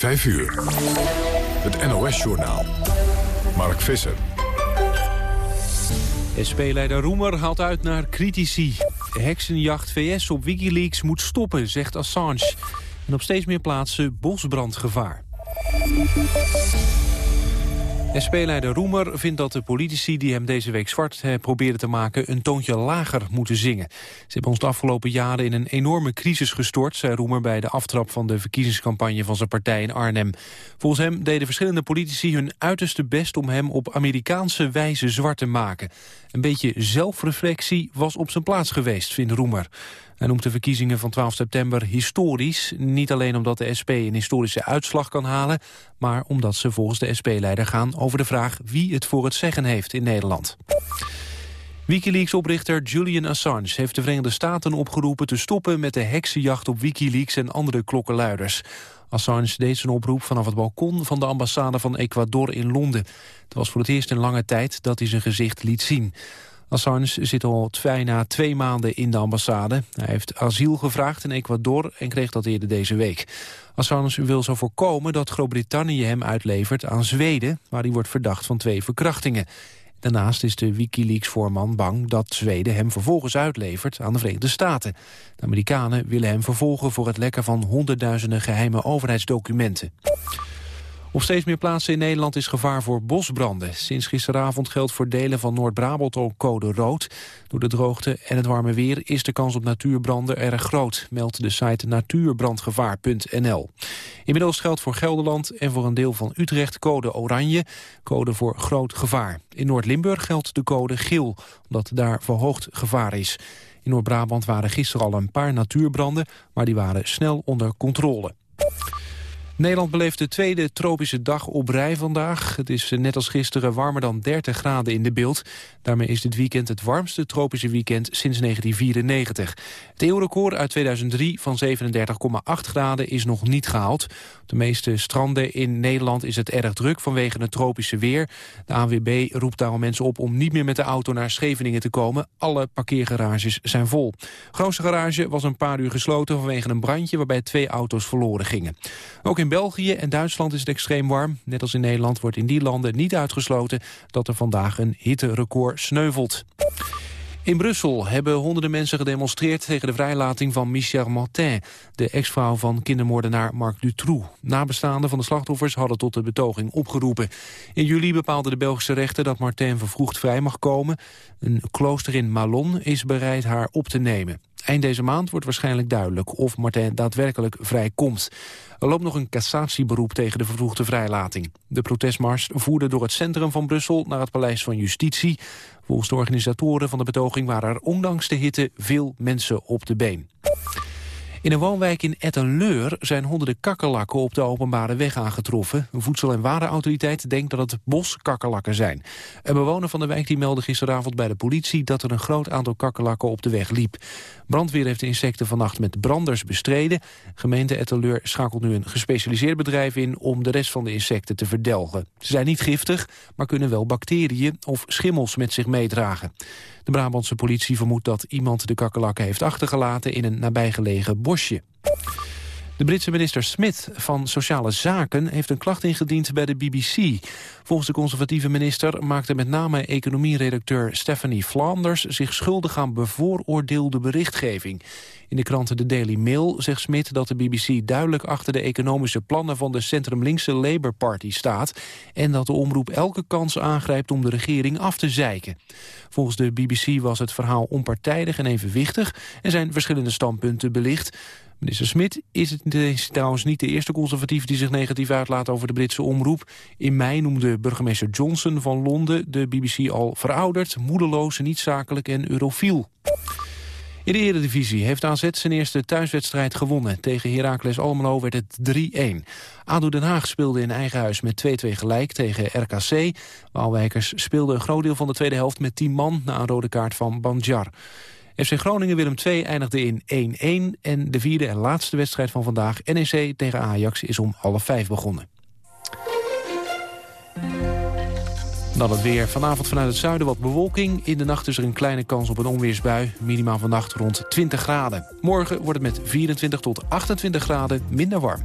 5 uur. Het NOS-journaal. Mark Visser. SP-leider Roemer haalt uit naar critici. Heksenjacht VS op Wikileaks moet stoppen, zegt Assange. En op steeds meer plaatsen bosbrandgevaar. SP-leider Roemer vindt dat de politici die hem deze week zwart proberen te maken een toontje lager moeten zingen. Ze hebben ons de afgelopen jaren in een enorme crisis gestort, zei Roemer bij de aftrap van de verkiezingscampagne van zijn partij in Arnhem. Volgens hem deden verschillende politici hun uiterste best om hem op Amerikaanse wijze zwart te maken. Een beetje zelfreflectie was op zijn plaats geweest, vindt Roemer. Hij noemt de verkiezingen van 12 september historisch. Niet alleen omdat de SP een historische uitslag kan halen... maar omdat ze volgens de SP-leider gaan over de vraag... wie het voor het zeggen heeft in Nederland. Wikileaks-oprichter Julian Assange heeft de Verenigde Staten opgeroepen... te stoppen met de heksenjacht op Wikileaks en andere klokkenluiders. Assange deed zijn oproep vanaf het balkon van de ambassade van Ecuador in Londen. Het was voor het eerst in lange tijd dat hij zijn gezicht liet zien. Assange zit al bijna twee maanden in de ambassade. Hij heeft asiel gevraagd in Ecuador en kreeg dat eerder deze week. Assange wil zo voorkomen dat Groot-Brittannië hem uitlevert aan Zweden... waar hij wordt verdacht van twee verkrachtingen. Daarnaast is de Wikileaks-voorman bang dat Zweden hem vervolgens uitlevert aan de Verenigde Staten. De Amerikanen willen hem vervolgen voor het lekken van honderdduizenden geheime overheidsdocumenten. Op steeds meer plaatsen in Nederland is gevaar voor bosbranden. Sinds gisteravond geldt voor delen van Noord-Brabant al code rood. Door de droogte en het warme weer is de kans op natuurbranden erg groot, meldt de site natuurbrandgevaar.nl. Inmiddels geldt voor Gelderland en voor een deel van Utrecht code oranje, code voor groot gevaar. In Noord-Limburg geldt de code geel, omdat daar verhoogd gevaar is. In Noord-Brabant waren gisteren al een paar natuurbranden, maar die waren snel onder controle. Nederland beleeft de tweede tropische dag op rij vandaag. Het is net als gisteren warmer dan 30 graden in de beeld. Daarmee is dit weekend het warmste tropische weekend sinds 1994. Het eeuwrecord uit 2003 van 37,8 graden is nog niet gehaald. Op de meeste stranden in Nederland is het erg druk vanwege het tropische weer. De ANWB roept daarom mensen op om niet meer met de auto naar Scheveningen te komen. Alle parkeergarages zijn vol. De grootste garage was een paar uur gesloten vanwege een brandje waarbij twee auto's verloren gingen. Ook in België en Duitsland is het extreem warm. Net als in Nederland wordt in die landen niet uitgesloten... dat er vandaag een hitterecord sneuvelt. In Brussel hebben honderden mensen gedemonstreerd tegen de vrijlating van Michel Martin, de ex-vrouw van kindermoordenaar Marc Dutroux. Nabestaanden van de slachtoffers hadden tot de betoging opgeroepen. In juli bepaalde de Belgische rechter dat Martin vervroegd vrij mag komen. Een klooster in Malon is bereid haar op te nemen. Eind deze maand wordt waarschijnlijk duidelijk of Martin daadwerkelijk vrijkomt. Er loopt nog een cassatieberoep tegen de vervroegde vrijlating. De protestmars voerde door het centrum van Brussel naar het Paleis van Justitie. Volgens de organisatoren van de betoging waren er ondanks de hitte veel mensen op de been. In een woonwijk in Ettenleur zijn honderden kakkerlakken op de openbare weg aangetroffen. Een voedsel- en warenautoriteit denkt dat het boskakkerlakken zijn. Een bewoner van de wijk die meldde gisteravond bij de politie dat er een groot aantal kakkerlakken op de weg liep. Brandweer heeft de insecten vannacht met branders bestreden. Gemeente Ettenleur schakelt nu een gespecialiseerd bedrijf in om de rest van de insecten te verdelgen. Ze zijn niet giftig, maar kunnen wel bacteriën of schimmels met zich meedragen. De Brabantse politie vermoedt dat iemand de kakkerlakken heeft achtergelaten in een nabijgelegen bosje. De Britse minister Smith van Sociale Zaken heeft een klacht ingediend bij de BBC. Volgens de conservatieve minister maakte met name economieredacteur Stephanie Flanders zich schuldig aan bevooroordeelde berichtgeving. In de krant The Daily Mail zegt Smith dat de BBC duidelijk achter de economische plannen van de centrum-linkse Labour Party staat en dat de omroep elke kans aangrijpt om de regering af te zeiken. Volgens de BBC was het verhaal onpartijdig en evenwichtig en zijn verschillende standpunten belicht. Minister Smit is het trouwens niet de eerste conservatief die zich negatief uitlaat over de Britse omroep. In mei noemde burgemeester Johnson van Londen de BBC al verouderd, moedeloos, niet zakelijk en eurofiel. In de Eredivisie heeft AZ zijn eerste thuiswedstrijd gewonnen. Tegen Heracles Almelo werd het 3-1. ADO Den Haag speelde in eigen huis met 2-2 gelijk tegen RKC. Waalwijkers speelden een groot deel van de tweede helft met 10 man... na een rode kaart van Banjar. FC Groningen-Willem II eindigde in 1-1... en de vierde en laatste wedstrijd van vandaag, NEC tegen Ajax, is om half vijf begonnen. Dan het weer. Vanavond vanuit het zuiden wat bewolking. In de nacht is er een kleine kans op een onweersbui. Minimaal vannacht rond 20 graden. Morgen wordt het met 24 tot 28 graden minder warm.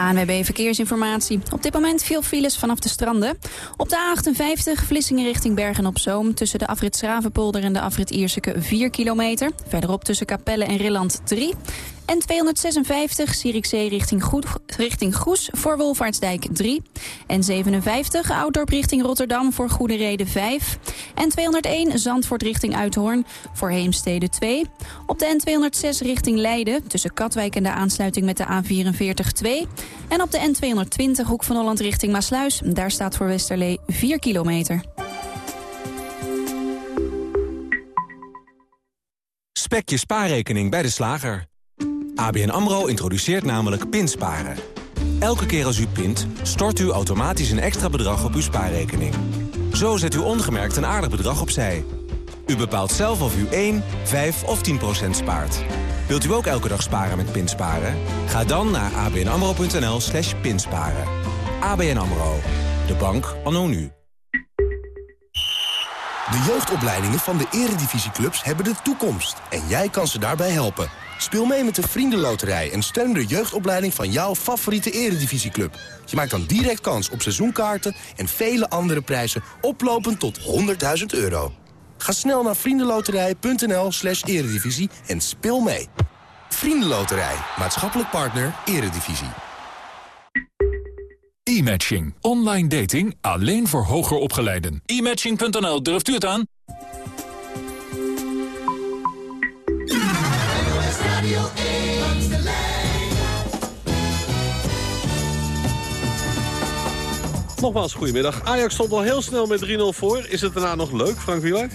ANWB Verkeersinformatie. Op dit moment veel files vanaf de stranden. Op de A58 Vlissingen richting Bergen-op-Zoom... tussen de afrit Schravenpolder en de afrit Ierseke 4 kilometer. Verderop tussen Capelle en Rilland 3. En 256 Zierikzee richting, Goed, richting Goes voor Wolvaartsdijk 3. En 57 Ouddorp richting Rotterdam voor Goede Reden 5. En 201 Zandvoort richting Uithoorn voor Heemstede 2. Op de N206 richting Leiden tussen Katwijk en de aansluiting met de A44 2. En op de N220 Hoek van Holland richting Maasluis. Daar staat voor Westerlee 4 kilometer. Spek je spaarrekening bij de slager. ABN AMRO introduceert namelijk pinsparen. Elke keer als u pint, stort u automatisch een extra bedrag op uw spaarrekening. Zo zet u ongemerkt een aardig bedrag opzij. U bepaalt zelf of u 1, 5 of 10 procent spaart. Wilt u ook elke dag sparen met pinsparen? Ga dan naar abnamro.nl slash pinsparen. ABN AMRO, de bank anno nu. De jeugdopleidingen van de eredivisieclubs hebben de toekomst. En jij kan ze daarbij helpen. Speel mee met de Vriendenloterij en steun de jeugdopleiding van jouw favoriete eredivisieclub. Je maakt dan direct kans op seizoenkaarten en vele andere prijzen oplopend tot 100.000 euro. Ga snel naar vriendenloterij.nl slash eredivisie en speel mee. Vriendenloterij, maatschappelijk partner, eredivisie. E-matching. Online dating alleen voor hoger opgeleiden. E-matching.nl, durft u het aan? Nogmaals, goedemiddag. Ajax stond al heel snel met 3-0 voor. Is het daarna nog leuk, Frank Wieluid?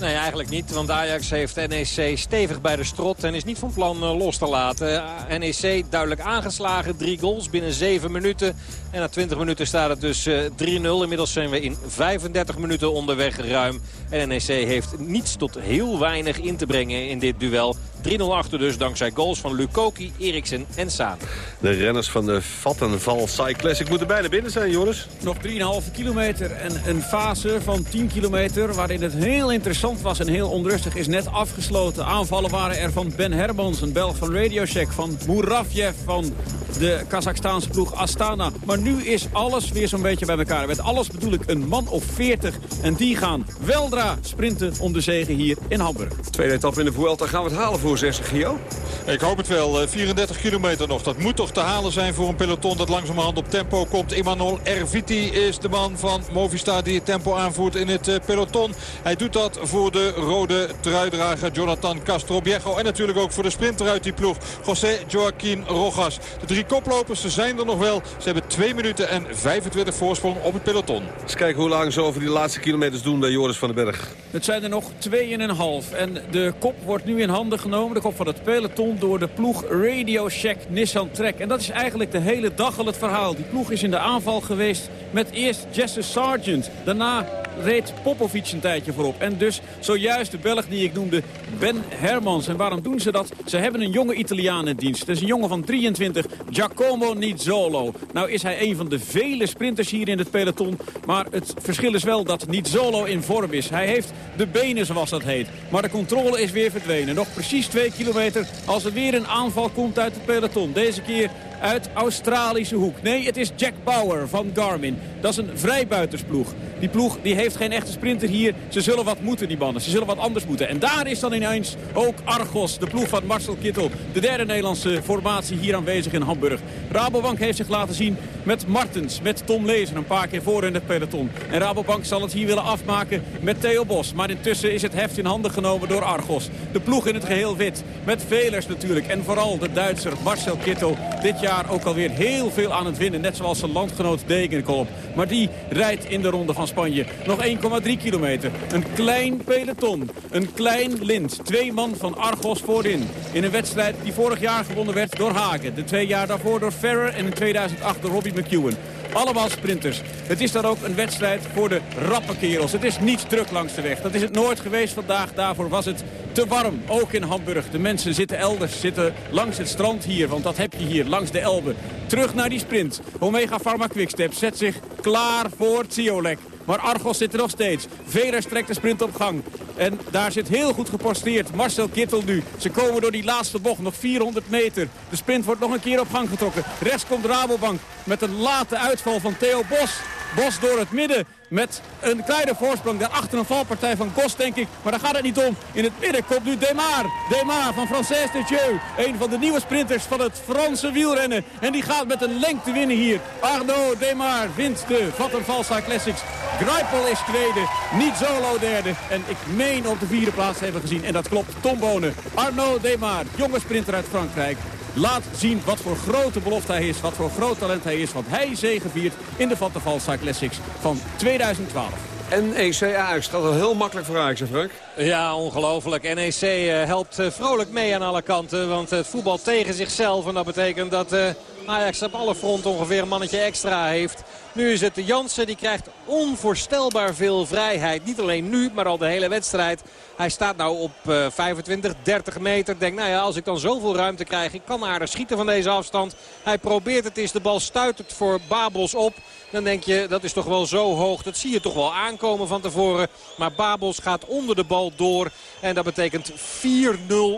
Nee, eigenlijk niet. Want Ajax heeft NEC stevig bij de strot en is niet van plan eh, los te laten. Eh, NEC duidelijk aangeslagen. Drie goals binnen zeven minuten. En na 20 minuten staat het dus 3-0. Eh, Inmiddels zijn we in 35 minuten onderweg ruim. En NEC heeft niets tot heel weinig in te brengen in dit duel. 3-0 achter dus dankzij goals van Lukoki, Eriksen en Saan. De renners van de Vattenval Cyclassic moeten bijna binnen zijn, Joris. Nog 3,5 kilometer en een fase van 10 kilometer... waarin het heel interessant was en heel onrustig is net afgesloten. Aanvallen waren er van Ben Hermans, een Belg van Radiocheck... van Muravjev van de Kazachstaanse ploeg Astana. Maar nu is alles weer zo'n beetje bij elkaar. Met alles bedoel ik een man of 40. En die gaan weldra sprinten om de zegen hier in Hamburg. Tweede etappe in de Vuelta gaan we het halen voor 6 Gio? Ik hoop het wel. 34 eh, kilometer nog. Dat moet toch te halen zijn voor een peloton dat langzamerhand op tempo komt. Emmanuel Erviti is de man van Movistar die het tempo aanvoert in het eh, peloton. Hij doet dat voor de rode truidrager Jonathan Castro-Biego. En natuurlijk ook voor de sprinter uit die ploeg, José Joaquín Rojas. De drie koplopers, ze zijn er nog wel. Ze hebben 2 minuten en 25 voorsprong op het peloton. Eens kijken hoe lang ze over die laatste kilometers doen bij Joris van den Berg. Het zijn er nog 2,5. En de kop wordt nu in handen genomen. De kop van het peloton door de ploeg Radio Shack Nissan Trek. En dat is eigenlijk de hele dag al het verhaal. Die ploeg is in de aanval geweest met eerst Jesse Sargent. Daarna reed Popovic een tijdje voorop. En dus zojuist de Belg die ik noemde, Ben Hermans. En waarom doen ze dat? Ze hebben een jonge Italiaan in dienst. Dat is een jongen van 23, Giacomo Nizzolo. Nou is hij een van de vele sprinters hier in het peloton. Maar het verschil is wel dat Nizzolo in vorm is. Hij heeft de benen zoals dat heet. Maar de controle is weer verdwenen. Nog precies twee kilometer als er weer een aanval komt uit het peloton. Deze keer uit Australische hoek. Nee, het is Jack Bauer van Garmin. Dat is een vrijbuitersploeg. Die ploeg die heeft geen echte sprinter hier. Ze zullen wat moeten, die mannen. Ze zullen wat anders moeten. En daar is dan ineens ook Argos, de ploeg van Marcel Kittel. De derde Nederlandse formatie hier aanwezig in Hamburg. Rabobank heeft zich laten zien met Martens, met Tom Lezer een paar keer voor in het peloton. En Rabobank zal het hier willen afmaken met Theo Bos. Maar intussen is het heft in handen genomen door Argos. De ploeg in het geheel wit. Met Velers natuurlijk. En vooral de Duitser Marcel Kittel. Dit jaar ook alweer heel veel aan het winnen. Net zoals zijn landgenoot Degenkolb. Maar die rijdt in de ronde van Spanje. Nog 1,3 kilometer. Een klein peloton. Een klein lint. Twee man van Argos voorin. In een wedstrijd die vorig jaar gewonnen werd door Hagen. De twee jaar daarvoor door Ferrer en in 2008 door Robbie McEwen. Allemaal sprinters. Het is dan ook een wedstrijd voor de rappe kerels. Het is niet druk langs de weg. Dat is het nooit geweest vandaag. Daarvoor was het te warm. Ook in Hamburg. De mensen zitten elders. Zitten langs het strand hier. Want dat heb je hier. Langs de Elbe. Terug naar die sprint. Omega Pharma Quickstep zet zich klaar voor Ziolek. Maar Argos zit er nog steeds. Veres trekt de sprint op gang. En daar zit heel goed geposteerd Marcel Kittel nu. Ze komen door die laatste bocht, nog 400 meter. De sprint wordt nog een keer op gang getrokken. Rechts komt Rabobank met een late uitval van Theo Bos. Bos door het midden met een kleine voorsprong. Daarachter een valpartij van Kos, denk ik. Maar daar gaat het niet om. In het midden komt nu Demar. Demar van Frances de Jeu. Een van de nieuwe sprinters van het Franse wielrennen. En die gaat met een lengte winnen hier. Arnaud Demar wint de Vattenfalsa Classics. Greipel is tweede. Niet Zolo derde. En ik meen op de vierde plaats hebben gezien. En dat klopt. Tom Bonen. Arnaud Demar, jonge sprinter uit Frankrijk laat zien wat voor grote belofte hij is, wat voor groot talent hij is. Want hij zegeviert in de Vattenfall Classics van 2012. NEC Ajax, dat is heel makkelijk voor Ajax, Frank. Ja, ongelooflijk. NEC uh, helpt uh, vrolijk mee aan alle kanten. Want het voetbal tegen zichzelf. En dat betekent dat uh, Ajax op alle fronten ongeveer een mannetje extra heeft. Nu is het Jansen, die krijgt onvoorstelbaar veel vrijheid. Niet alleen nu, maar al de hele wedstrijd. Hij staat nou op uh, 25, 30 meter. Denk, nou ja, als ik dan zoveel ruimte krijg, ik kan aardig schieten van deze afstand. Hij probeert het, is de bal stuitert voor Babels op. Dan denk je, dat is toch wel zo hoog. Dat zie je toch wel aankomen van tevoren. Maar Babels gaat onder de bal door. En dat betekent 4-0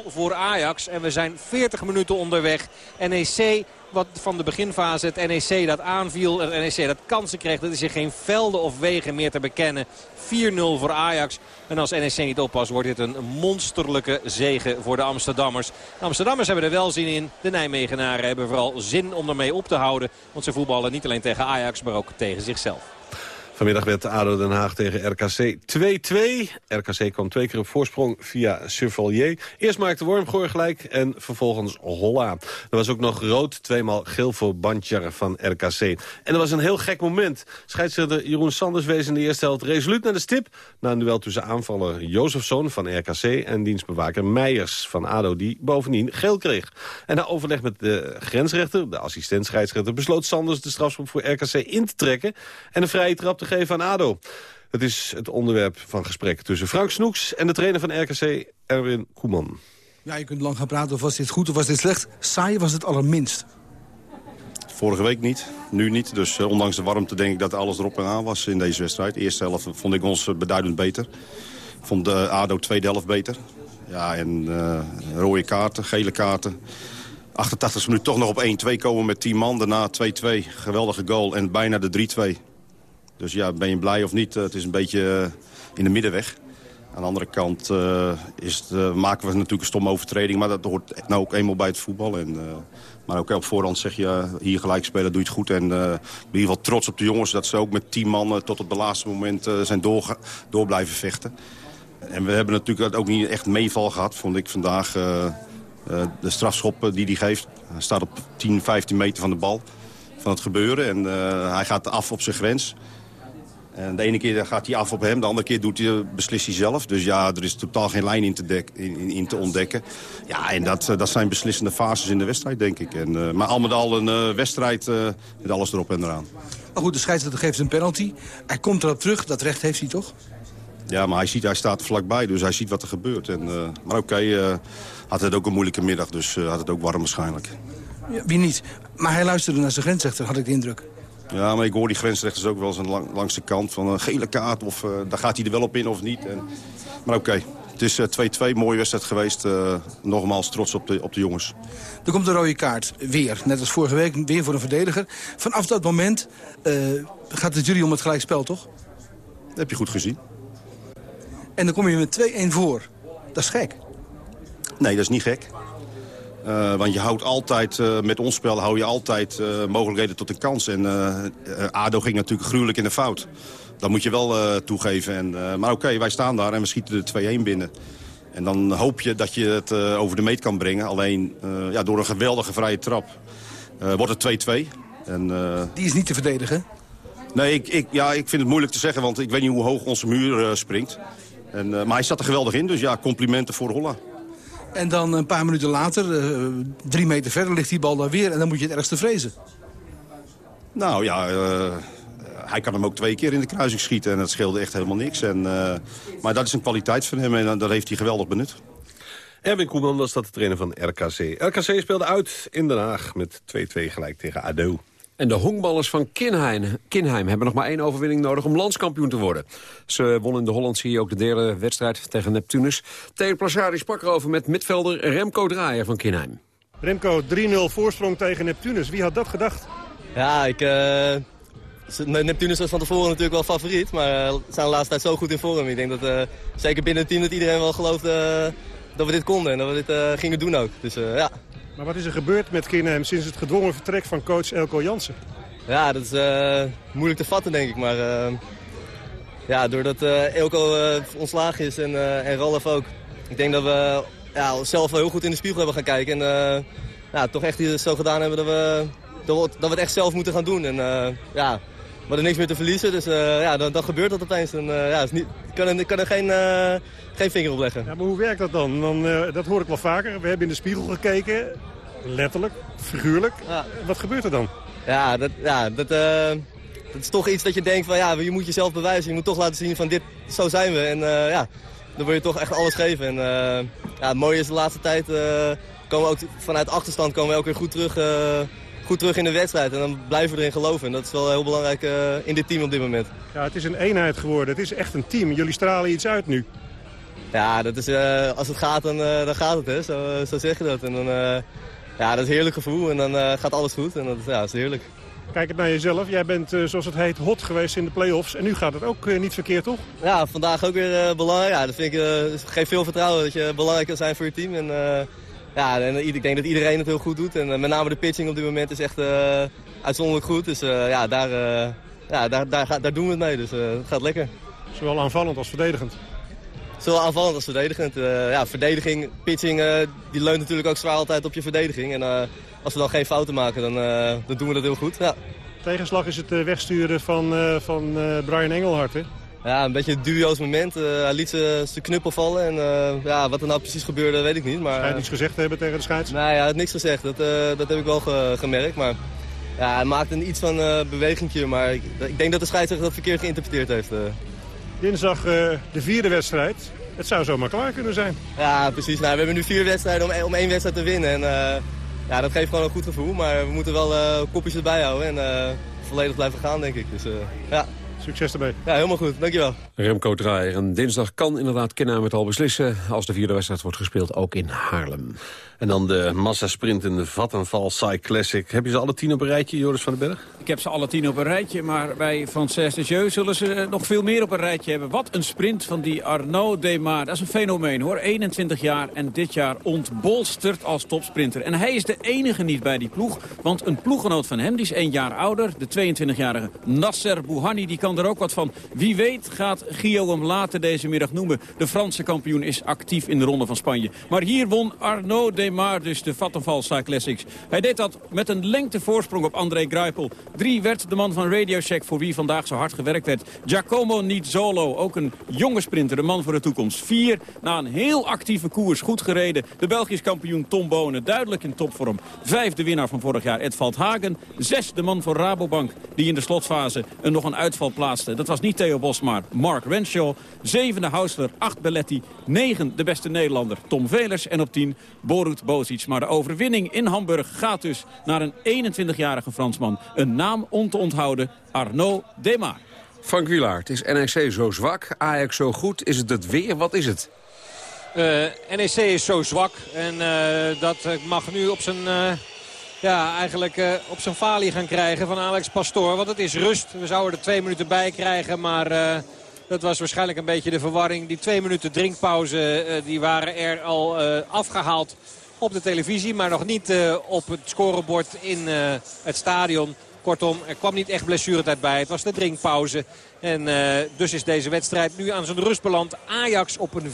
voor Ajax. En we zijn 40 minuten onderweg. NEC wat van de beginfase het NEC dat aanviel. Het NEC dat kansen kreeg. Dat is er geen velden of wegen meer te bekennen. 4-0 voor Ajax. En als NEC niet oppast wordt dit een monsterlijke zegen voor de Amsterdammers. De Amsterdammers hebben er wel zin in. De Nijmegenaren hebben vooral zin om ermee op te houden. Want ze voetballen niet alleen tegen Ajax, maar ook tegen zichzelf. Vanmiddag werd ADO Den Haag tegen RKC 2-2. RKC kwam twee keer op voorsprong via Chevalier. Eerst maakte Wormgoor gelijk en vervolgens Holla. Er was ook nog rood, tweemaal geel voor Bandjar van RKC. En er was een heel gek moment. Scheidsrechter Jeroen Sanders wees in de eerste helft resoluut naar de stip... na een duel tussen aanvaller Jozefzoon van RKC... en dienstbewaker Meijers van ADO, die bovendien geel kreeg. En na overleg met de grensrechter, de assistent scheidsrechter... besloot Sanders de strafschop voor RKC in te trekken... en een vrije trap te geven aan ADO. Het is het onderwerp van gesprek tussen Frank Snoeks en de trainer van RKC, Erwin Koeman. Ja, je kunt lang gaan praten of was dit goed of was dit slecht. Saai was het allerminst. Vorige week niet, nu niet. Dus uh, ondanks de warmte denk ik dat alles erop en aan was in deze wedstrijd. De eerste helft vond ik ons beduidend beter. Vond de ADO tweede helft beter. Ja, en uh, rode kaarten, gele kaarten. 88 minuten toch nog op 1-2 komen met 10 man. Daarna 2-2, geweldige goal en bijna de 3-2. Dus ja, ben je blij of niet? Het is een beetje in de middenweg. Aan de andere kant uh, is het, maken we natuurlijk een stomme overtreding. Maar dat hoort nou ook eenmaal bij het voetbal. En, maar ook op voorhand zeg je, hier gelijk spelen doe je het goed. En ik ben in ieder geval trots op de jongens dat ze ook met tien man tot het laatste moment zijn door, door blijven vechten. En we hebben natuurlijk ook niet echt meeval gehad, vond ik vandaag. de strafschop die hij geeft, staat op 10, 15 meter van de bal. Van het gebeuren en hij gaat af op zijn grens. En de ene keer gaat hij af op hem, de andere keer doet hij, beslist hij zelf. Dus ja, er is totaal geen lijn in te, dek, in, in te ontdekken. Ja, en dat, dat zijn beslissende fases in de wedstrijd, denk ik. En, uh, maar al met al een uh, wedstrijd uh, met alles erop en eraan. Maar goed, de scheidsrechter geeft een penalty. Hij komt erop terug, dat recht heeft hij toch? Ja, maar hij, ziet, hij staat er vlakbij, dus hij ziet wat er gebeurt. En, maar oké, okay, had het ook een moeilijke middag, dus had het ook warm waarschijnlijk. Ja, wie niet? Maar hij luisterde naar zijn grensrechter, had ik de indruk. Ja, maar ik hoor die grensrechters ook wel eens een lang, langs de kant van een gele kaart. Of uh, daar gaat hij er wel op in of niet. En, maar oké, okay. het is 2-2, uh, mooie wedstrijd geweest. Uh, nogmaals trots op de, op de jongens. Er komt een rode kaart, weer. Net als vorige week, weer voor een verdediger. Vanaf dat moment gaat het jullie om het gelijkspel, toch? Dat heb je goed gezien. En dan kom je met 2-1 voor. Dat is gek. Nee, dat is niet gek. Uh, want je houdt altijd, uh, met ons spel hou je altijd uh, mogelijkheden tot een kans. En ADO ging natuurlijk gruwelijk in de fout. Dat moet je wel toegeven. En, maar oké, okay, wij staan daar en we schieten de 2-1 binnen. En dan hoop je dat je het over de meet kan brengen. Alleen ja, door een geweldige vrije trap wordt het 2-2. Die is niet te verdedigen? Nee, ik, ik, ja, ik vind het moeilijk te zeggen, want ik weet niet hoe hoog onze muur springt. En, maar hij zat er geweldig in, dus ja, complimenten voor Holla. En dan een paar minuten later, uh, drie meter verder, ligt die bal daar weer. En dan moet je het ergste vrezen. Nou ja, uh, hij kan hem ook twee keer in de kruising schieten. En dat scheelde echt helemaal niks. En, uh, maar dat is een kwaliteit van hem en dat heeft hij geweldig benut. Erwin Koeman was dat de trainer van RKC. RKC speelde uit in Den Haag met 2-2 gelijk tegen ADO. En de honkballers van Kinheim, Kinheim hebben nog maar één overwinning nodig om landskampioen te worden. Ze wonnen in de Hollandse ook de derde wedstrijd tegen Neptunus. Theo Plasari sprak erover met midvelder Remco Draaier van Kinheim. Remco, 3-0 voorsprong tegen Neptunus. Wie had dat gedacht? Ja, ik... Uh... Neptunus was van tevoren natuurlijk wel favoriet, maar ze zijn de laatste tijd zo goed in vorm. Ik denk dat uh, zeker binnen het team dat iedereen wel geloofde uh, dat we dit konden en dat we dit gingen doen ook. Dus ja, maar wat is er gebeurd met Kinheim sinds het gedwongen vertrek van coach Elko Jansen? Ja, dat is uh, moeilijk te vatten denk ik. Maar uh, ja, doordat uh, Elko ontslagen is en, en Ralf ook. Ik denk dat we ja, zelf heel goed in de spiegel hebben gaan kijken. En toch echt zo gedaan hebben dat we, dat we, het echt zelf moeten gaan doen. En ja, we hadden niks meer te verliezen. Dus ja, dan, dan gebeurt dat opeens. En, ja, is niet, ik kan, ik kan er geen geen vinger op leggen. Ja, maar hoe werkt dat dan? dan uh, dat hoor ik wel vaker. We hebben in de spiegel gekeken. Letterlijk, figuurlijk. Ja. Wat gebeurt er dan? Ja, dat, ja dat, uh, dat is toch iets dat je denkt van ja, je moet jezelf bewijzen. Je moet toch laten zien van dit, zo zijn we. En uh, ja, dan wil je toch echt alles geven. En ja, het mooie is de laatste tijd komen we ook vanuit achterstand komen we elke keer goed terug goed terug in de wedstrijd. En dan blijven we erin geloven. En dat is wel heel belangrijk uh, in dit team op dit moment. Ja, het is een eenheid geworden. Het is echt een team. Jullie stralen iets uit nu. Ja, dat is, uh, als het gaat, dan, uh, dan gaat het. Hè. Zo, zo zeg je dat. En dan, ja, dat is een heerlijk gevoel. En dan gaat alles goed. En dat, ja, dat is heerlijk. Kijk het naar jezelf. Jij bent, zoals het heet, hot geweest in de play-offs. En nu gaat het ook niet verkeerd, toch? Ja, vandaag ook weer belangrijk. Ja, dat vind ik, geeft veel vertrouwen dat je belangrijk kan zijn voor je team. En, ja, en ik denk dat iedereen het heel goed doet. En met name de pitching op dit moment is echt uitzonderlijk goed. Dus ja, daar, ja daar, daar, daar doen we het mee. Dus het gaat lekker. Zowel aanvallend als verdedigend. Zowel aanvallend als verdedigend. Uh, ja, verdediging, pitching, uh, die leunt natuurlijk ook zwaar altijd op je verdediging. En uh, als we dan geen fouten maken, dan, dan doen we dat heel goed. Ja. Tegenslag is het wegsturen van, van Brian Engelhart, hè? Ja, een beetje een dubioos moment. hij liet zijn knuppel vallen. En ja, wat er nou precies gebeurde, weet ik niet. Maar, hij niets gezegd hebben tegen de scheids? Nee, hij had niks gezegd. Dat, dat heb ik wel gemerkt. Maar ja, hij maakte een iets van uh, bewegingje. Maar ik, ik, denk dat de scheidsrechter dat verkeerd geïnterpreteerd heeft. Dinsdag de vierde wedstrijd. Het zou zomaar klaar kunnen zijn. Ja, precies. Nou, we hebben nu vier wedstrijden om, om één wedstrijd te winnen. En, uh, ja, dat geeft gewoon een goed gevoel. Maar we moeten wel kopjes erbij houden en volledig blijven gaan, denk ik. Dus ja. Succes erbij. Ja, helemaal goed. Dankjewel. Remco Draaier. En dinsdag kan inderdaad Kennaam het al beslissen... als de vierde wedstrijd wordt gespeeld, ook in Haarlem. En dan de massasprint in de Vattenfall Cyclassic. Classic. Heb je ze alle tien op een rijtje, Joris van den Berg? Ik heb ze alle tien op een rijtje, maar bij Frances de Jeu zullen ze nog veel meer op een rijtje hebben. Wat een sprint van die Arnaud Demar. Dat is een fenomeen hoor. 21 jaar en dit jaar ontbolsterd als topsprinter. En hij is de enige niet bij die ploeg, want een ploeggenoot van hem, die is één jaar ouder. De 22-jarige Nasser Bouhanni, die kan er ook wat van. Wie weet gaat Gio hem later deze middag noemen. De Franse kampioen is actief in de Ronde van Spanje. Maar hier won Arnaud Demar dus de Vattenfall Cyclassics. Hij deed dat met een lengte voorsprong op André Greipel. Drie werd de man van Radio Shack voor wie vandaag zo hard gewerkt werd. Giacomo Nizzolo, ook een jonge sprinter, de man voor de toekomst. Vier, na een heel actieve koers, goed gereden. De Belgisch kampioen Tom Bonen, duidelijk in topvorm. Vijf, de winnaar van vorig jaar, Edvald Hagen. Zes, de man voor Rabobank, die in de slotfase een nog een uitval plaatste. Dat was niet Theo Bos, maar Mark Renshaw. Zevende Hausler, acht Belletti. Negen, de beste Nederlander, Tom Velers. En op tien, Borut Bozic. Maar de overwinning in Hamburg gaat dus naar een 21-jarige Fransman. Een naam om te onthouden, Arnaud Demar. Frank Wielaert, is NEC zo zwak, Ajax zo goed? Is het het weer? Wat is het? Uh, NEC is zo zwak en uh, dat mag nu op zijn... Uh ja, eigenlijk uh, op zijn falie gaan krijgen van Alex Pastoor. Want het is rust. We zouden er twee minuten bij krijgen. Maar uh, dat was waarschijnlijk een beetje de verwarring. Die twee minuten drinkpauze uh, die waren er al afgehaald op de televisie. Maar nog niet op het scorebord in het stadion. Kortom, er kwam niet echt blessuretijd bij. Het was de drinkpauze. En dus is deze wedstrijd nu aan zijn rust beland. Ajax op een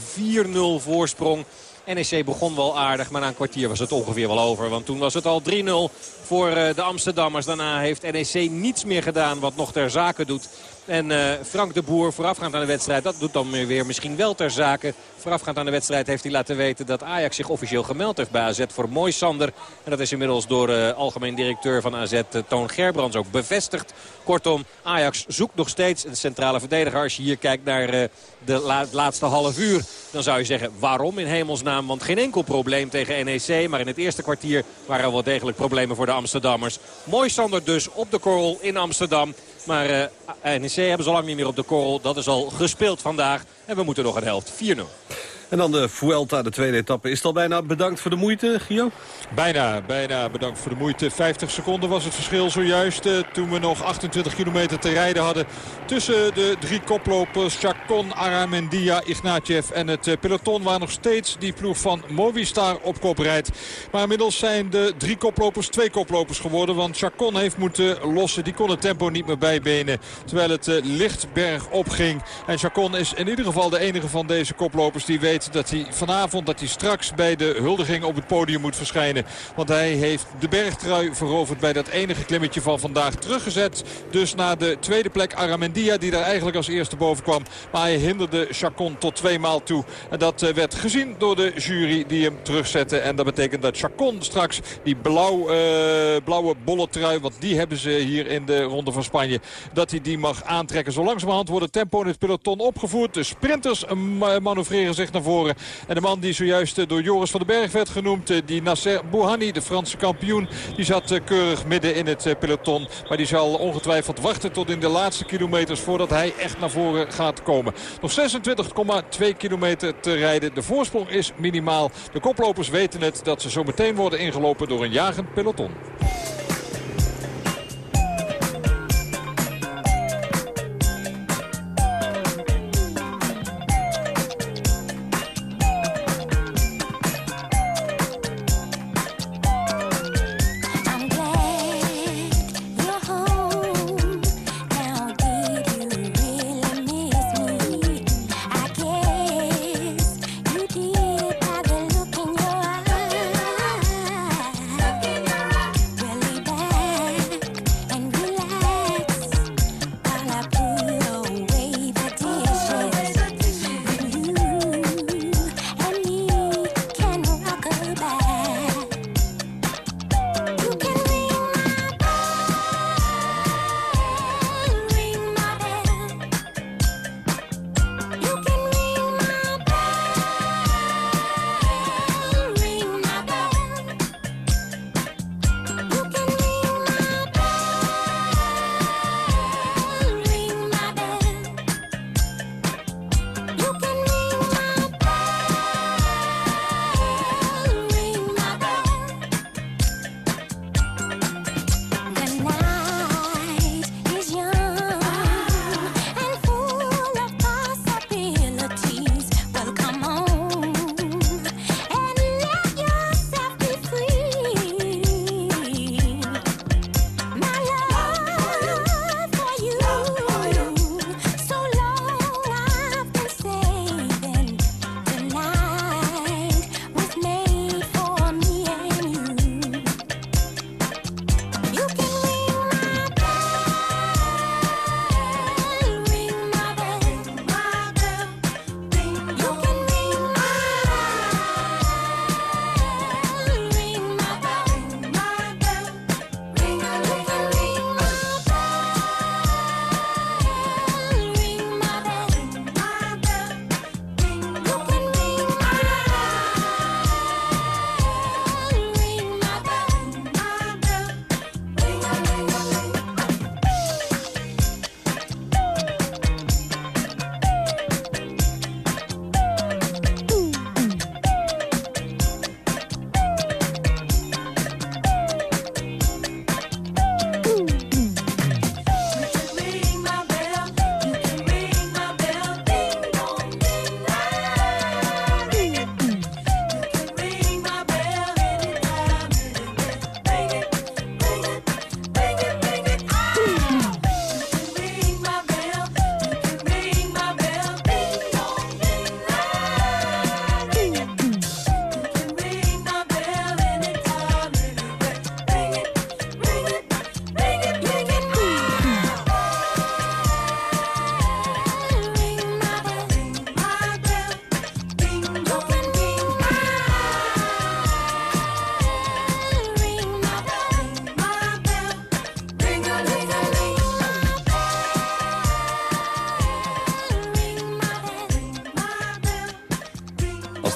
4-0 voorsprong. NEC begon wel aardig, maar na een kwartier was het ongeveer wel over. Want toen was het al 3-0 voor eh, de Amsterdammers. Daarna heeft NEC niets meer gedaan wat nog ter zake doet. En uh, Frank de Boer voorafgaand aan de wedstrijd, dat doet dan weer misschien wel ter zake. Voorafgaand aan de wedstrijd heeft hij laten weten dat Ajax zich officieel gemeld heeft bij AZ voor Mooi Sander. En dat is inmiddels door uh, algemeen directeur van AZ uh, Toon Gerbrands ook bevestigd. Kortom, Ajax zoekt nog steeds een centrale verdediger. Als je hier kijkt naar de la laatste half uur, dan zou je zeggen waarom in hemelsnaam. Want geen enkel probleem tegen NEC. Maar in het eerste kwartier waren er wel degelijk problemen voor de Amsterdammers. Mooi Sander dus op de korrel in Amsterdam. Maar uh, NEC hebben ze lang niet meer op de korrel. Dat is al gespeeld vandaag. En we moeten nog een helft. 4-0. En dan de Vuelta, de tweede etappe. Is het al bijna bedankt voor de moeite, Gio? Bijna, bijna bedankt voor de moeite. 50 seconden was het verschil zojuist. Uh, toen we nog 28 kilometer te rijden hadden. Tussen de drie koplopers. Chacon, Aramendia, Ignatiev en het uh, peloton. Waar nog steeds die ploeg van Movistar op kop rijdt. Maar inmiddels zijn de drie koplopers twee koplopers geworden. Want Chacon heeft moeten lossen. Die kon het tempo niet meer bijbenen. Terwijl het uh, licht berg opging. En Chacon is in ieder geval de enige van deze koplopers die weet dat hij vanavond, dat hij straks bij de huldiging op het podium moet verschijnen. Want hij heeft de bergtrui veroverd bij dat enige klimmetje van vandaag teruggezet. Dus naar de tweede plek Aramendia die daar eigenlijk als eerste boven kwam. Maar hij hinderde Chacon tot twee maal toe. En dat eh, werd gezien door de jury die hem terugzette. En dat betekent dat Chacon straks die blauw, uh, blauwe bolle trui, want die hebben ze hier in de Ronde van Spanje, dat hij die mag aantrekken. Zo langzamerhand wordt het tempo in het peloton opgevoerd. De sprinters manoeuvreren zich naar voren. En de man die zojuist eh, door Joris van den Berg werd genoemd, eh, die Nasser Bouhanni, de Franse kampioen, die zat eh, keurig midden in het peloton. Maar die zal ongetwijfeld wachten tot in de laatste kilometers voordat hij echt naar voren gaat komen. Nog 26,2 kilometer te rijden. De voorsprong is minimaal. De koplopers weten het dat ze zo meteen worden ingelopen door een jagend peloton.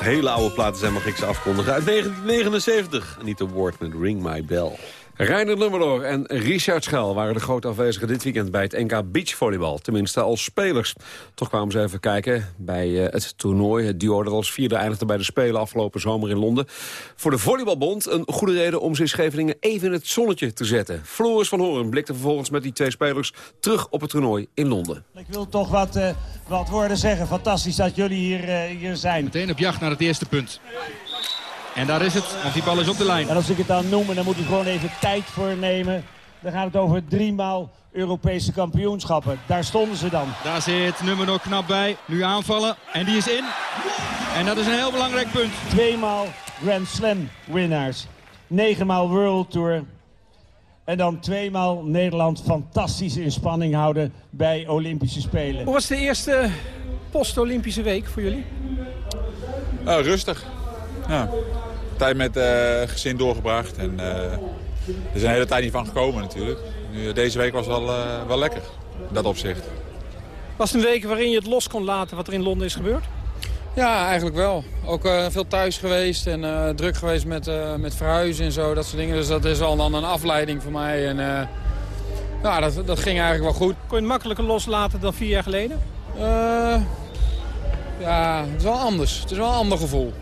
Hele oude platen zijn, mag ik ze afkondigen. Uit 1979. Niet de woord met Ring My Bell. Reiner Lummerloor en Richard Schel waren de groot afwezigen dit weekend bij het NK Beachvolleybal. Tenminste als spelers. Toch kwamen ze even kijken bij eh, het toernooi. Het duo dat als vierde eindigde bij de Spelen afgelopen zomer in Londen. Voor de Volleybalbond een goede reden om ze in Scheveningen even in het zonnetje te zetten. Floris van Horen blikte vervolgens met die twee spelers terug op het toernooi in Londen. Ik wil toch wat, uh, wat woorden zeggen. Fantastisch dat jullie hier, uh, hier zijn. Meteen op jacht naar het eerste punt. En daar is het, want die bal is op de lijn. En als ik het dan noem, dan moet u gewoon even tijd voor nemen. Dan gaat het over driemaal Europese kampioenschappen. Daar stonden ze dan. Daar zit nummer nog knap bij. Nu aanvallen. En die is in. En dat is een heel belangrijk punt. Tweemaal Grand Slam winnaars. Negenmaal World Tour. En dan tweemaal Nederland fantastisch in spanning houden bij Olympische Spelen. Hoe was de eerste post-Olympische week voor jullie? Uh, rustig. Ja tijd met uh, gezin doorgebracht. En uh, er is een hele tijd niet van gekomen natuurlijk. Nu, deze week was wel, uh, wel lekker, in dat opzicht. Was het een week waarin je het los kon laten wat er in Londen is gebeurd? Ja, eigenlijk wel. Ook veel thuis geweest en druk geweest met, met verhuizen en zo, dat soort dingen. Dus dat is al dan een afleiding voor mij. En, ja, dat, dat ging eigenlijk wel goed. Kon je het makkelijker loslaten dan vier jaar geleden? ja, het is wel anders. Het is wel een ander gevoel.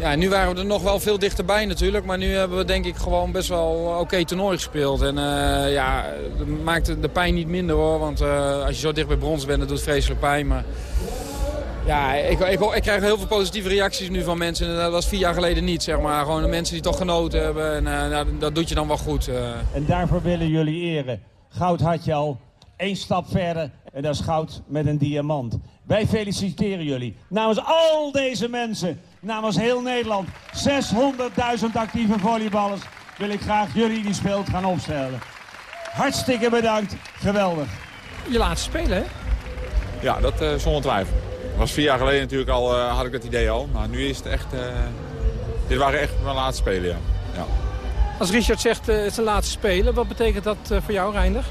Ja, nu waren we er nog wel veel dichterbij natuurlijk. Maar nu hebben we denk ik gewoon best wel oké toernooi gespeeld. En uh, ja, dat maakt de pijn niet minder hoor. Want uh, als je zo dicht bij brons bent, dat doet vreselijk pijn. Maar ja, ik, ik, krijg heel veel positieve reacties nu van mensen. En dat was vier jaar geleden niet, zeg maar. Gewoon de mensen die toch genoten hebben. En nou, dat doet je dan wel goed. En daarvoor willen jullie eren. Goud had je al. Eén stap verder en dat is goud met een diamant. Wij feliciteren jullie namens al deze mensen namens heel Nederland. 600.000 actieve volleyballers wil ik graag jullie die speelt gaan opstellen. Hartstikke bedankt. Geweldig. Je laatste spelen, hè? Ja, dat uh, zonder twijfel. was vier jaar geleden natuurlijk al, uh, had ik dat idee al. Maar nu is het echt... Uh, dit waren echt mijn laatste spelen, ja. ja. Als Richard zegt het is zijn laatste spelen, wat betekent dat voor jou, Reinder?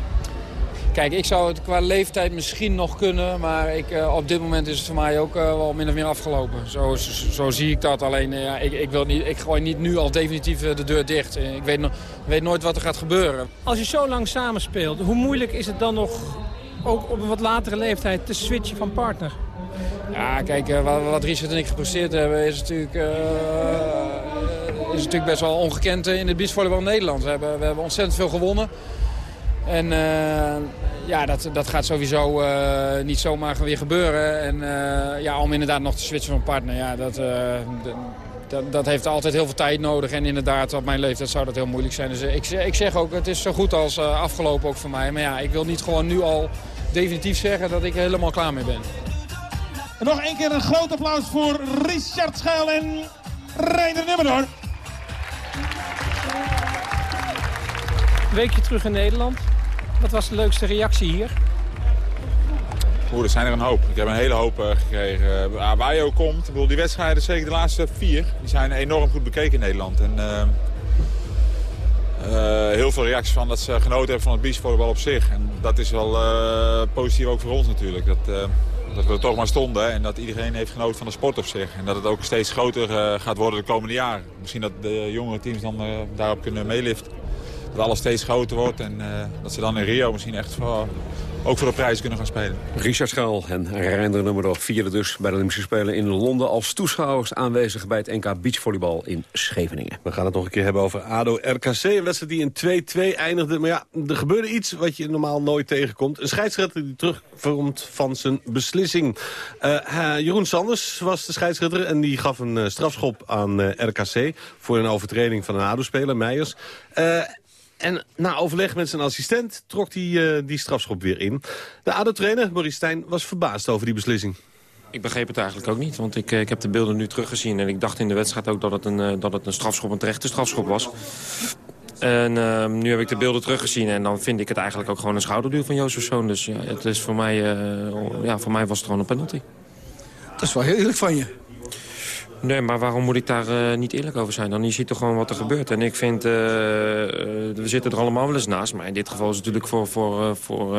Kijk, ik zou het qua leeftijd misschien nog kunnen. Maar ik, uh, op dit moment is het voor mij ook uh, wel min of meer afgelopen. Zo, zo, zo zie ik dat. Alleen uh, ja, ik, ik, wil niet, ik gooi niet nu al definitief de deur dicht. Ik weet, no weet nooit wat er gaat gebeuren. Als je zo lang samenspeelt, hoe moeilijk is het dan nog... ook op een wat latere leeftijd te switchen van partner? Ja, kijk, wat, wat Richard en ik gepresteerd hebben is natuurlijk... is natuurlijk best wel ongekend in het beachvolleybal Nederland. We hebben, we hebben ontzettend veel gewonnen. En uh, ja, dat, dat gaat sowieso uh, niet zomaar weer gebeuren. En uh, ja, om inderdaad nog te switchen van partner, ja, dat, dat, dat, heeft altijd heel veel tijd nodig. En inderdaad, op mijn leeftijd zou dat heel moeilijk zijn. Dus ik, ik zeg ook, het is zo goed als afgelopen ook voor mij. Maar ja, ik wil niet gewoon nu al definitief zeggen dat ik er helemaal klaar mee ben. En nog één keer een groot applaus voor Richard Schuil en Reiner Nummerdoor. weekje terug in Nederland. Wat was de leukste reactie hier? Oeh, er zijn er een hoop. Ik heb een hele hoop uh, gekregen. Waar je ook komt, bedoel, die wedstrijden, zeker de laatste vier, die zijn enorm goed bekeken in Nederland. En, uh, heel veel reacties van dat ze genoten hebben van het beachvolleybal op zich. En dat is wel positief ook voor ons natuurlijk. Dat, dat we er toch maar stonden en dat iedereen heeft genoten van de sport op zich. En dat het ook steeds groter gaat worden de komende jaren. Misschien dat de jongere teams dan daarop kunnen meeliften dat alles steeds groter wordt. En uh, dat ze dan in Rio misschien echt voor, ook voor de prijs kunnen gaan spelen. Richard Schaal en Reinder nummer vierde dus bij de Olympische Spelen in Londen... als toeschouwers aanwezig bij het NK Beachvolleybal in Scheveningen. We gaan het nog een keer hebben over ADO-RKC. Een wedstrijd die in 2-2 eindigde. Maar ja, er gebeurde iets wat je normaal nooit tegenkomt. Een scheidsrechter die terugkomt van zijn beslissing. Uh, Jeroen Sanders was de scheidsrechter en die gaf een uh, strafschop aan uh, RKC... voor een overtreding van een ADO-speler, Meijers. En na overleg met zijn assistent trok hij uh, die strafschop weer in. De ADO-trainer, Maurice Stijn, was verbaasd over die beslissing. Ik begreep het eigenlijk ook niet, want ik, ik heb de beelden nu teruggezien... en ik dacht in de wedstrijd ook dat het een, uh, dat het een strafschop, een terechte strafschop was. En uh, nu heb ik de beelden teruggezien en dan vind ik het eigenlijk ook gewoon een schouderduw van Jozefzoon. Dus ja, het is voor, mij, ja, voor mij was het gewoon een penalty. Dat is wel heel eerlijk van je. Nee, maar waarom moet ik daar uh, niet eerlijk over zijn? Dan je ziet toch gewoon wat er gebeurt. En ik vind, uh, uh, we zitten er allemaal wel eens naast. Maar in dit geval is het natuurlijk voor, voor, voor,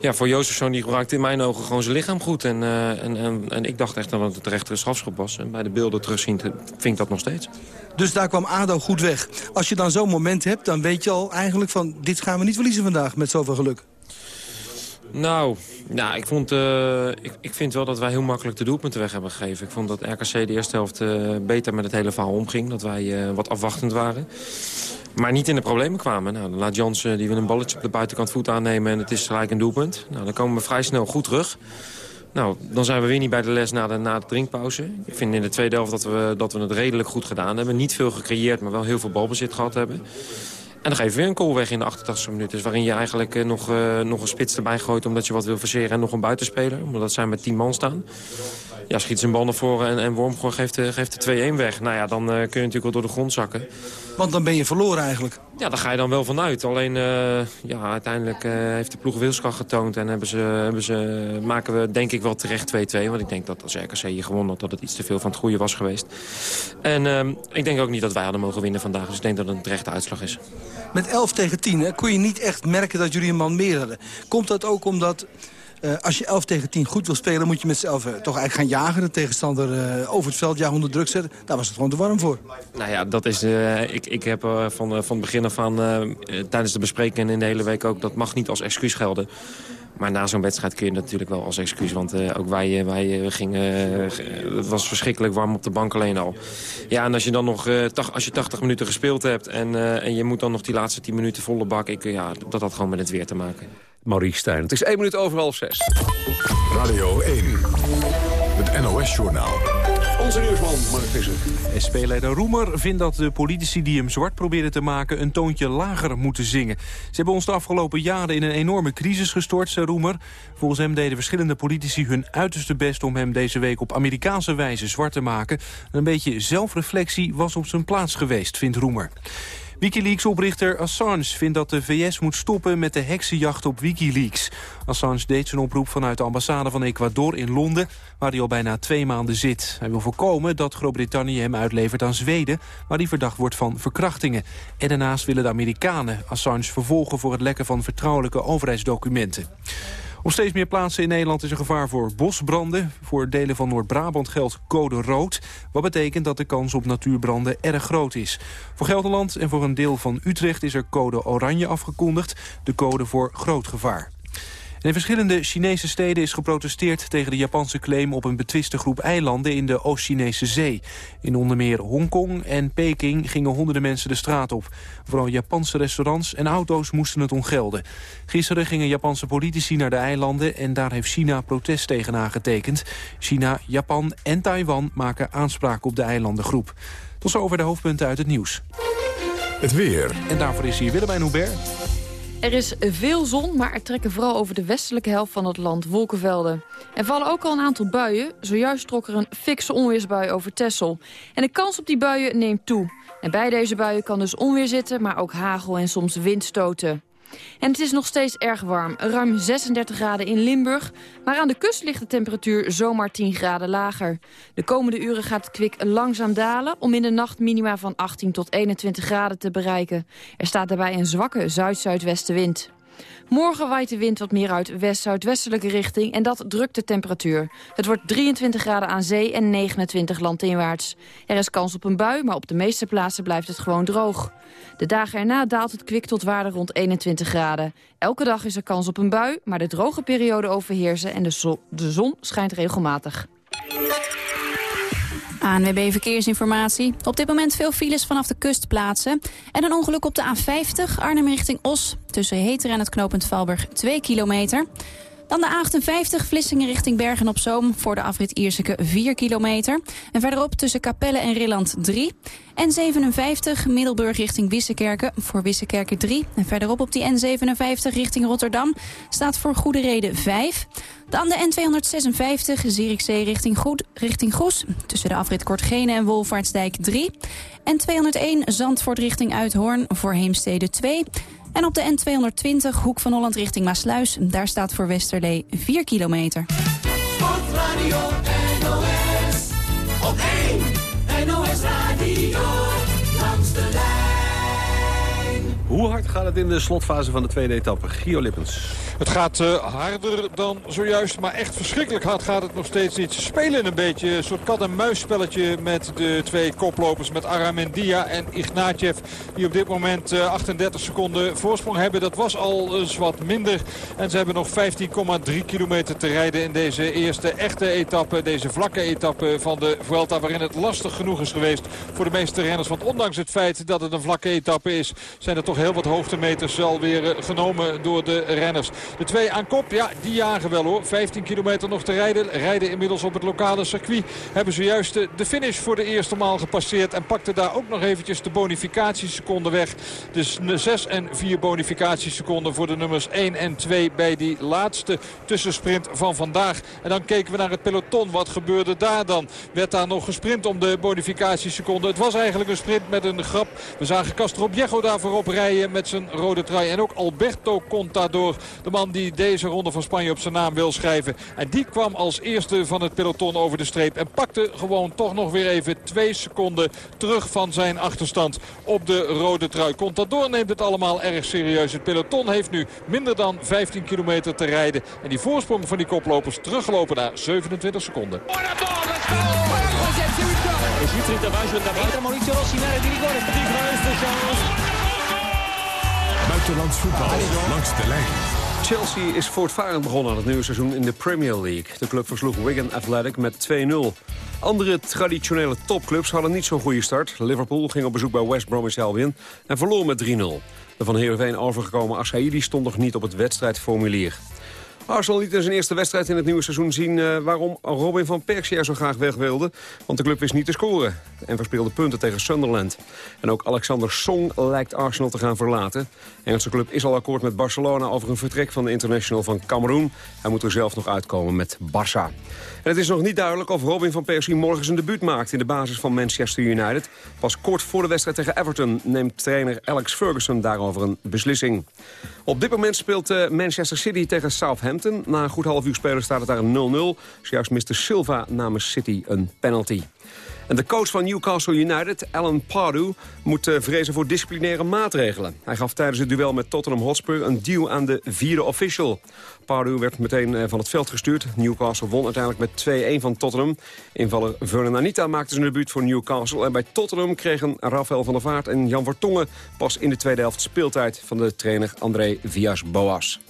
ja, voor die gebruikt in mijn ogen gewoon zijn lichaam goed. En, en, en, en, ik dacht echt dat het terecht een strafschop was. En bij de beelden terugzien vind ik dat nog steeds. Dus daar kwam ADO goed weg. Als je dan zo'n moment hebt, dan weet je al eigenlijk van... dit gaan we niet verliezen vandaag met zoveel geluk. Nou, nou ik, vond, uh, ik, ik vind wel dat wij heel makkelijk de doelpunten weg hebben gegeven. Ik vond dat RKC de eerste helft uh, beter met het hele verhaal omging. Dat wij uh, wat afwachtend waren. Maar niet in de problemen kwamen. Nou, dan laat Jansen die wil een balletje op de buitenkant voet aannemen... en het is gelijk een doelpunt. Nou, dan komen we vrij snel goed terug. Nou, dan zijn we weer niet bij de les na de, na de drinkpauze. Ik vind in de tweede helft dat we, dat we het redelijk goed gedaan hebben. Niet veel gecreëerd, maar wel heel veel balbezit gehad hebben. En dan geef je weer een goal weg in de 88e minuut. Dus waarin je eigenlijk uh, nog, uh, nog een spits erbij gooit omdat je wat wil verseren. En nog een buitenspeler, omdat zij met 10 man staan. Ja, schiet zijn bal naar voren en, en Wormgoor geeft de, geeft de 2-1 weg. Nou ja, dan uh, kun je natuurlijk wel door de grond zakken. Want dan ben je verloren eigenlijk. Ja, daar ga je dan wel vanuit. Alleen, ja, uiteindelijk heeft de ploeg wilskracht getoond. En hebben ze, hebben ze, maken we denk ik wel terecht 2-2. Want ik denk dat als RKC hier gewonnen had, dat het iets te veel van het goede was geweest. En ehm, ik denk ook niet dat wij hadden mogen winnen vandaag. Dus ik denk dat het een terechte uitslag is. Met 11 tegen 10 hè, kon je niet echt merken dat jullie een man meer hadden. Komt dat ook omdat... Uh, als je 11 tegen 10 goed wil spelen, moet je met z'n elf uh, toch eigenlijk gaan jagen. De tegenstander uh, over het veld ja, onder druk zetten. Daar was het gewoon te warm voor. Nou ja, dat is, ik, ik heb van, van het begin af aan tijdens de bespreking en in de hele week ook... dat mag niet als excuus gelden. Maar na zo'n wedstrijd kun je natuurlijk wel als excuus. Want ook wij, wij gingen... Het was verschrikkelijk warm op de bank alleen al. Ja, en als je dan nog als je 80 minuten gespeeld hebt... En, en je moet dan nog die laatste 10 minuten volle bak... Ik, ja, dat had gewoon met het weer te maken. Maurice Stijn, het is 1 minuut over half 6. Radio 1, het NOS-journaal. Onze nieuwsman, Mark Visser. SP-leider Roemer vindt dat de politici die hem zwart proberen te maken... een toontje lager moeten zingen. Ze hebben ons de afgelopen jaren in een enorme crisis gestort, zei Roemer. Volgens hem deden verschillende politici hun uiterste best... om hem deze week op Amerikaanse wijze zwart te maken. Een beetje zelfreflectie was op zijn plaats geweest, vindt Roemer. Wikileaks-oprichter Assange vindt dat de VS moet stoppen met de heksenjacht op Wikileaks. Assange deed zijn oproep vanuit de ambassade van Ecuador in Londen, waar hij al bijna twee maanden zit. Hij wil voorkomen dat Groot-Brittannië hem uitlevert aan Zweden, waar hij verdacht wordt van verkrachtingen. En daarnaast willen de Amerikanen Assange vervolgen voor het lekken van vertrouwelijke overheidsdocumenten. Op steeds meer plaatsen in Nederland is er gevaar voor bosbranden. Voor delen van Noord-Brabant geldt code rood. Wat betekent dat de kans op natuurbranden erg groot is. Voor Gelderland en voor een deel van Utrecht is er code oranje afgekondigd. De code voor groot gevaar in verschillende Chinese steden is geprotesteerd tegen de Japanse claim op een betwiste groep eilanden in de Oost-Chinese zee. In onder meer Hongkong en Peking gingen honderden mensen de straat op. Vooral Japanse restaurants en auto's moesten het ongelden. Gisteren gingen Japanse politici naar de eilanden en daar heeft China protest tegen aangetekend. China, Japan en Taiwan maken aanspraak op de eilandengroep. Tot zover de hoofdpunten uit het nieuws. Het weer. En daarvoor is hier Willemijn Hubert. Er is veel zon, maar er trekken vooral over de westelijke helft van het land wolkenvelden. Er vallen ook al een aantal buien. Zojuist trok er een fikse onweersbui over Texel. En de kans op die buien neemt toe. En bij deze buien kan dus onweer zitten, maar ook hagel en soms windstoten. En het is nog steeds erg warm, ruim 36 graden in Limburg. Maar aan de kust ligt de temperatuur zomaar 10 graden lager. De komende uren gaat het kwik langzaam dalen... om in de nacht minima van 18 tot 21 graden te bereiken. Er staat daarbij een zwakke zuid-zuidwestenwind. Morgen waait de wind wat meer uit west-zuidwestelijke richting en dat drukt de temperatuur. Het wordt 23 graden aan zee en 29 landinwaarts. Er is kans op een bui, maar op de meeste plaatsen blijft het gewoon droog. De dagen erna daalt het kwik tot waarde rond 21 graden. Elke dag is er kans op een bui, maar de droge periode overheersen en de, zon, de zon schijnt regelmatig. ANWB Verkeersinformatie. Op dit moment veel files vanaf de kustplaatsen. En een ongeluk op de A50 Arnhem richting Os. Tussen Heter en het knooppunt Valburg 2 kilometer. Dan de A58 Vlissingen richting Bergen-op-Zoom... voor de afrit Ierseke 4 kilometer. En verderop tussen Capelle en Rilland 3. En 57 Middelburg richting Wissekerken voor Wissekerken 3. En verderop op die N57 richting Rotterdam staat voor goede reden 5. Dan de N256 Zierikzee richting, Goed, richting Goes. Tussen de afrit Kortgene en Wolvaartsdijk 3. En 201 Zandvoort richting Uithoorn voor Heemstede 2. En op de N220 Hoek van Holland richting Maasluis. Daar staat voor Westerlee 4 kilometer. Sportradio NOS Op 1 Hoe hard gaat het in de slotfase van de tweede etappe? Gio Lippens. Het gaat uh, harder dan zojuist, maar echt verschrikkelijk hard gaat het nog steeds niet. Ze spelen een beetje een soort kat-en-muisspelletje met de twee koplopers. Met Aramendia en Ignatjev. Die op dit moment uh, 38 seconden voorsprong hebben. Dat was al eens wat minder. En ze hebben nog 15,3 kilometer te rijden in deze eerste echte etappe. Deze vlakke etappe van de Vuelta. Waarin het lastig genoeg is geweest voor de meeste renners. Want ondanks het feit dat het een vlakke etappe is... zijn er toch heel wat hoogtemeters alweer uh, genomen door de renners. De twee aan kop, ja, die jagen wel hoor. 15 kilometer nog te rijden. Rijden inmiddels op het lokale circuit. Hebben zojuist de finish voor de eerste maal gepasseerd. En pakte daar ook nog eventjes de bonificatieseconden weg. Dus 6 en 4 bonificatieseconden voor de nummers 1 en 2 bij die laatste tussensprint van vandaag. En dan keken we naar het peloton. Wat gebeurde daar dan? Werd daar nog gesprint om de bonificatieseconden? Het was eigenlijk een sprint met een grap. We zagen Castro Biego daar voorop rijden met zijn rode trui. En ook Alberto Contador, de man die deze ronde van Spanje op zijn naam wil schrijven. En die kwam als eerste van het peloton over de streep. En pakte gewoon toch nog weer even twee seconden terug van zijn achterstand op de rode trui. Contador neemt het allemaal erg serieus. Het peloton heeft nu minder dan 15 kilometer te rijden. En die voorsprong van die koplopers teruggelopen naar 27 seconden. Buitenlands voetbal langs de lijn. Chelsea is voortvarend begonnen aan het nieuwe seizoen in de Premier League. De club versloeg Wigan Athletic met 2-0. Andere traditionele topclubs hadden niet zo'n goede start. Liverpool ging op bezoek bij West Bromwich Albion en verloor met 3-0. De van Heerenveen overgekomen Assaidi stond nog niet op het wedstrijdformulier. Arsenal liet in zijn eerste wedstrijd in het nieuwe seizoen zien... Uh, waarom Robin van Persie er zo graag weg wilde. Want de club wist niet te scoren en verspeelde punten tegen Sunderland. En ook Alexander Song lijkt Arsenal te gaan verlaten. De Engelse club is al akkoord met Barcelona over een vertrek van de international van Cameroen. Hij moet er zelf nog uitkomen met Barça. En het is nog niet duidelijk of Robin van Persie morgen zijn debuut maakt... in de basis van Manchester United. Pas kort voor de wedstrijd tegen Everton neemt trainer Alex Ferguson daarover een beslissing. Op dit moment speelt uh, Manchester City tegen Southampton. Na een goed half uur spelen staat het daar een 0-0. Zojuist Mr. Silva namens City een penalty. En de coach van Newcastle United, Alan Pardew, moet uh, vrezen voor disciplinaire maatregelen. Hij gaf tijdens het duel met Tottenham Hotspur een duw aan de vierde official. Pardew werd meteen uh, van het veld gestuurd. Newcastle won uiteindelijk met 2-1 van Tottenham. Invaller Vernon Anita maakte zijn debuut voor Newcastle. En bij Tottenham kregen Rafael van der Vaart en Jan Vertongen... pas in de tweede helft speeltijd van de trainer André Villas-Boas.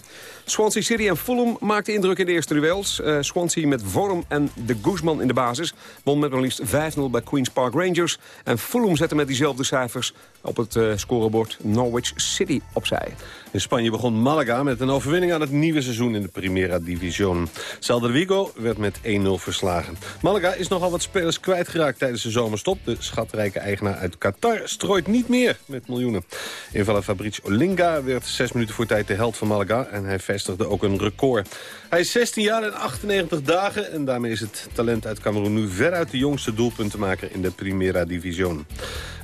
Swansea City en Fulham maakten indruk in de eerste duels. Uh, Swansea met Vorm en de Guzman in de basis. Won met maar liefst 5-0 bij Queen's Park Rangers. En Fulham zette met diezelfde cijfers op het uh, scorebord Norwich City opzij. In Spanje begon Malaga met een overwinning aan het nieuwe seizoen in de Primera División. Celta Vigo werd met 1-0 verslagen. Malaga is nogal wat spelers kwijtgeraakt tijdens de zomerstop. De schatrijke eigenaar uit Qatar strooit niet meer met miljoenen. Invaller Fabrice Olinga werd zes minuten voor tijd de held van Malaga... en hij vestigde ook een record. Hij is 16 jaar en 98 dagen en daarmee is het talent uit Cameroen nu veruit de jongste doelpuntenmaker in de Primera División.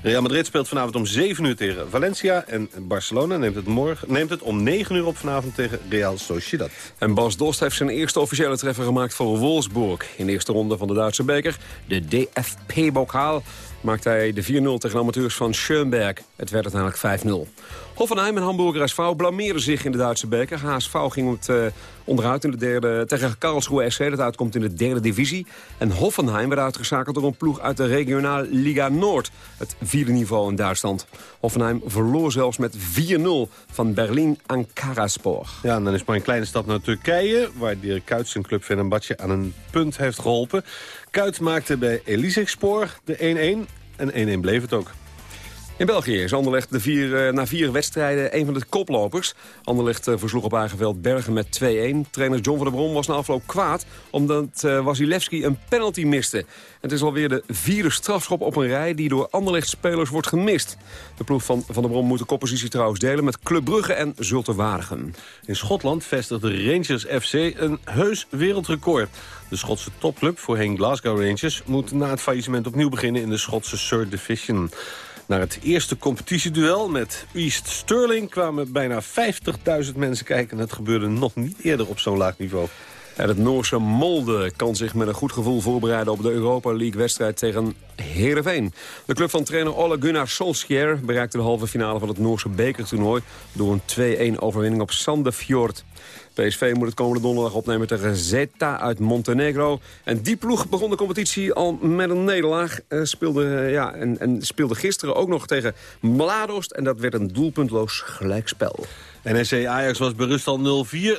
Real Madrid speelt vanavond om 7 uur tegen Valencia en Barcelona neemt het, morgen, neemt het om 9 uur op vanavond tegen Real Sociedad. En Bas Dost heeft zijn eerste officiële treffer gemaakt voor Wolfsburg. In de eerste ronde van de Duitse beker, de DFP-bokaal, maakte hij de 4-0 tegen amateurs van Schönberg. Het werd uiteindelijk 5-0. Hoffenheim en Hamburger SV blameerden zich in de Duitse beker. HSV ging het uh, onderuit in de derde, tegen Karlsruhe SC. Dat uitkomt in de derde divisie. En Hoffenheim werd uitgeschakeld door een ploeg uit de regionaal Liga Noord. Het vierde niveau in Duitsland. Hoffenheim verloor zelfs met 4-0 van Berlin Ankaraspor. Ja, dan is maar een kleine stap naar Turkije... waar Dirk Kuyt zijn club aan een punt heeft geholpen. Kuyt maakte bij Elisexpoor de 1-1 en 1-1 bleef het ook. In België is Anderlecht de vier, na vier wedstrijden een van de koplopers. Anderlecht versloeg op eigen veld Bergen met 2-1. Trainer John van der Brom was na afloop kwaad... omdat uh, Wasilewski een penalty miste. Het is alweer de vierde strafschop op een rij... die door Anderlecht-spelers wordt gemist. De ploeg van Van der Brom moet de koppositie trouwens delen... met Club Brugge en Zulte Waregem. In Schotland vestigde Rangers FC een heus wereldrecord. De Schotse topclub, voorheen Glasgow Rangers... moet na het faillissement opnieuw beginnen in de Schotse Third Division. Naar het eerste competitieduel met East Sterling kwamen bijna 50.000 mensen kijken. Het gebeurde nog niet eerder op zo'n laag niveau. En het Noorse Molde kan zich met een goed gevoel voorbereiden... op de Europa League-wedstrijd tegen Heerenveen. De club van trainer Ole Gunnar Solskjaer bereikte de halve finale van het Noorse bekertoernooi... door een 2-1 overwinning op Sandefjord. PSV moet het komende donderdag opnemen tegen Zeta uit Montenegro. En die ploeg begon de competitie al met een nederlaag. Uh, speelde, uh, ja, en, en speelde gisteren ook nog tegen Mladost. En dat werd een doelpuntloos gelijkspel. NEC Ajax was bij rust al 0-4.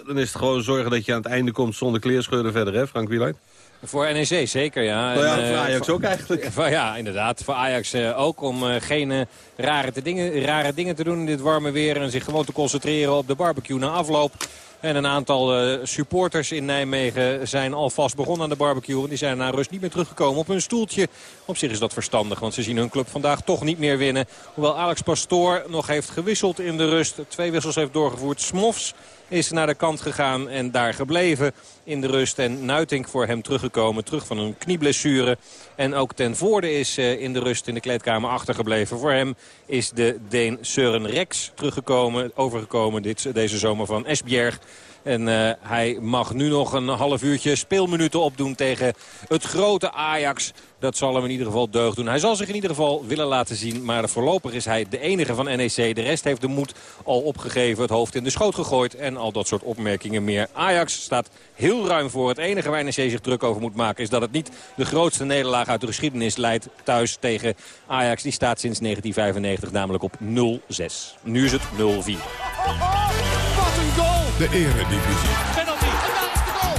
Dan is het gewoon zorgen dat je aan het einde komt zonder kleerscheuren verder, hè Frank Wieluid? Voor NEC zeker, ja. Nou ja, en, voor uh, Ajax ook eigenlijk. Ja, inderdaad. Voor Ajax uh, ook om uh, geen rare, te dingen, rare dingen te doen in dit warme weer. En zich gewoon te concentreren op de barbecue na afloop. En een aantal uh, supporters in Nijmegen zijn alvast begonnen aan de barbecue. En die zijn na rust niet meer teruggekomen op hun stoeltje. Op zich is dat verstandig, want ze zien hun club vandaag toch niet meer winnen. Hoewel Alex Pastoor nog heeft gewisseld in de rust. Twee wissels heeft doorgevoerd. Smofs is naar de kant gegaan en daar gebleven in de rust. En Nuitink voor hem teruggekomen, terug van een knieblessure. En ook ten voorde is uh, in de rust in de kleedkamer achtergebleven. Voor hem is de Deen Søren Rex teruggekomen, overgekomen dit, deze zomer van Esbjerg. En uh, hij mag nu nog een half uurtje speelminuten opdoen tegen het grote Ajax. Dat zal hem in ieder geval deugd doen. Hij zal zich in ieder geval willen laten zien. Maar voorlopig is hij de enige van NEC. De rest heeft de moed al opgegeven, het hoofd in de schoot gegooid. En al dat soort opmerkingen meer. Ajax staat heel ruim voor. Het enige waar NEC zich druk over moet maken is dat het niet de grootste nederlaag uit de geschiedenis leidt thuis tegen Ajax. Die staat sinds 1995 namelijk op 0-6. Nu is het 0-4. Wat een goal! De eredivisie. Penalty.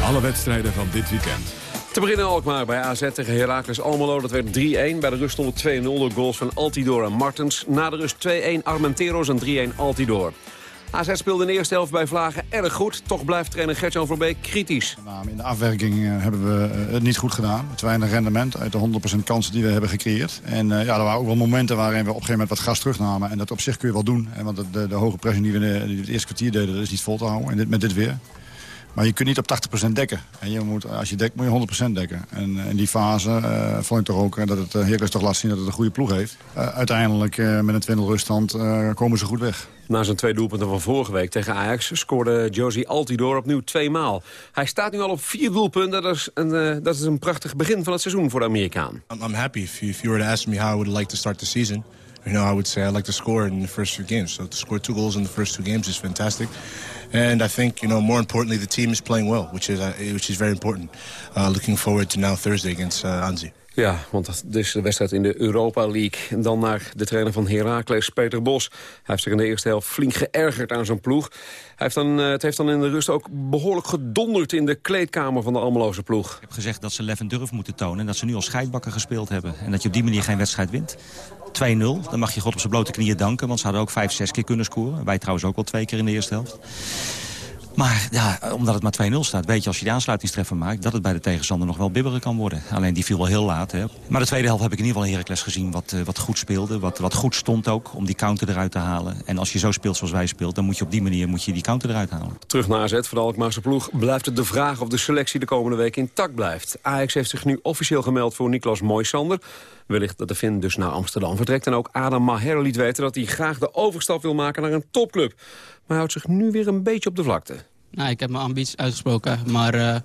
Alle wedstrijden van dit weekend. Te beginnen Alkmaar bij AZ tegen Heracles Almelo. Dat werd 3-1. Bij de rust stond 2-0 door goals van Altidor en Martens. Na de rust 2-1 Armenteros en 3-1 Altidor. AZ speelde in de eerste helft bij Vlagen erg goed. Toch blijft trainer Gertjan Verbeek kritisch. In de afwerking uh, hebben we uh, het niet goed gedaan. Te weinig rendement uit de 100% kansen die we hebben gecreëerd. En uh, ja, er waren ook wel momenten waarin we op een gegeven moment wat gas terugnamen. En dat op zich kun je wel doen. En want de, de, hoge pressing die we die het eerste kwartier deden, dat is niet vol te houden. En dit, met dit weer. Maar je kunt niet op 80% dekken. En je moet, als je dekt, moet je 100% dekken. En in die fase uh, vond ik toch ook dat het Heracles toch laat zien dat het een goede ploeg heeft. Uh, uiteindelijk uh, met een 2-0 ruststand komen ze goed weg. Na zijn twee doelpunten van vorige week tegen Ajax scoorde Josie Altidor opnieuw twee maal. Hij staat nu al op vier doelpunten. Dat is een, uh, dat is een prachtig begin van het seizoen voor de Amerikaan. I'm, I'm happy. If you, if you were to ask me how I would like to start the season... You know, I would say I like to score in the first two games. So to score two goals in the first two games is fantastic. And I think, you know, more importantly, the team is playing well, which is, uh, which is very important. Uh, looking forward to now Thursday against uh, Anzi. Ja, want dat is de wedstrijd in de Europa League. En dan naar de trainer van Heracles, Peter Bos. Hij heeft zich in de eerste helft flink geërgerd aan zijn ploeg. Hij heeft dan, het heeft dan in de rust ook behoorlijk gedonderd in de kleedkamer van de Almeloze ploeg. Ik heb gezegd dat ze lef en durf moeten tonen. En dat ze nu al scheidbakken gespeeld hebben. En dat je op die manier geen wedstrijd wint. 2-0, dan mag je God op zijn blote knieën danken. Want ze hadden ook 5, 6 keer kunnen scoren. Wij trouwens ook al twee keer in de eerste helft. Maar ja, omdat het maar 2-0 staat, weet je als je de aansluitingstreffer maakt... dat het bij de tegenstander nog wel bibberen kan worden. Alleen die viel wel heel laat. Hè. Maar de tweede helft heb ik in ieder geval Heracles gezien wat, uh, wat goed speelde. Wat, wat goed stond ook om die counter eruit te halen. En als je zo speelt zoals wij speelt, dan moet je op die manier moet je die counter eruit halen. Terug naar AZ voor de ploeg blijft het de vraag of de selectie de komende week intact blijft. Ajax heeft zich nu officieel gemeld voor Niklas Moisander. Wellicht dat de Vin dus naar Amsterdam vertrekt. En ook Adam Maher liet weten dat hij graag de overstap wil maken naar een topclub. Maar hij houdt zich nu weer een beetje op de vlakte. Nou, ik heb mijn ambities uitgesproken, maar uh,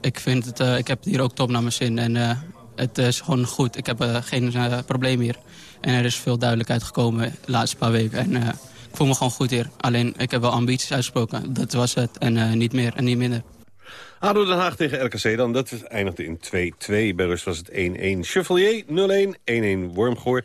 ik, vind het, uh, ik heb het hier ook top naar mijn zin. En uh, het is gewoon goed. Ik heb geen probleem meer. En er is veel duidelijkheid gekomen de laatste paar weken. En ik voel me gewoon goed hier. Alleen, ik heb wel ambities uitgesproken. Dat was het. En niet meer en niet minder. ADO Den Haag tegen RKC dan. Dat eindigde in 2-2. Bij rust was het 1-1 Chevalier, 0-1, 1-1 Wormgoor, 1-2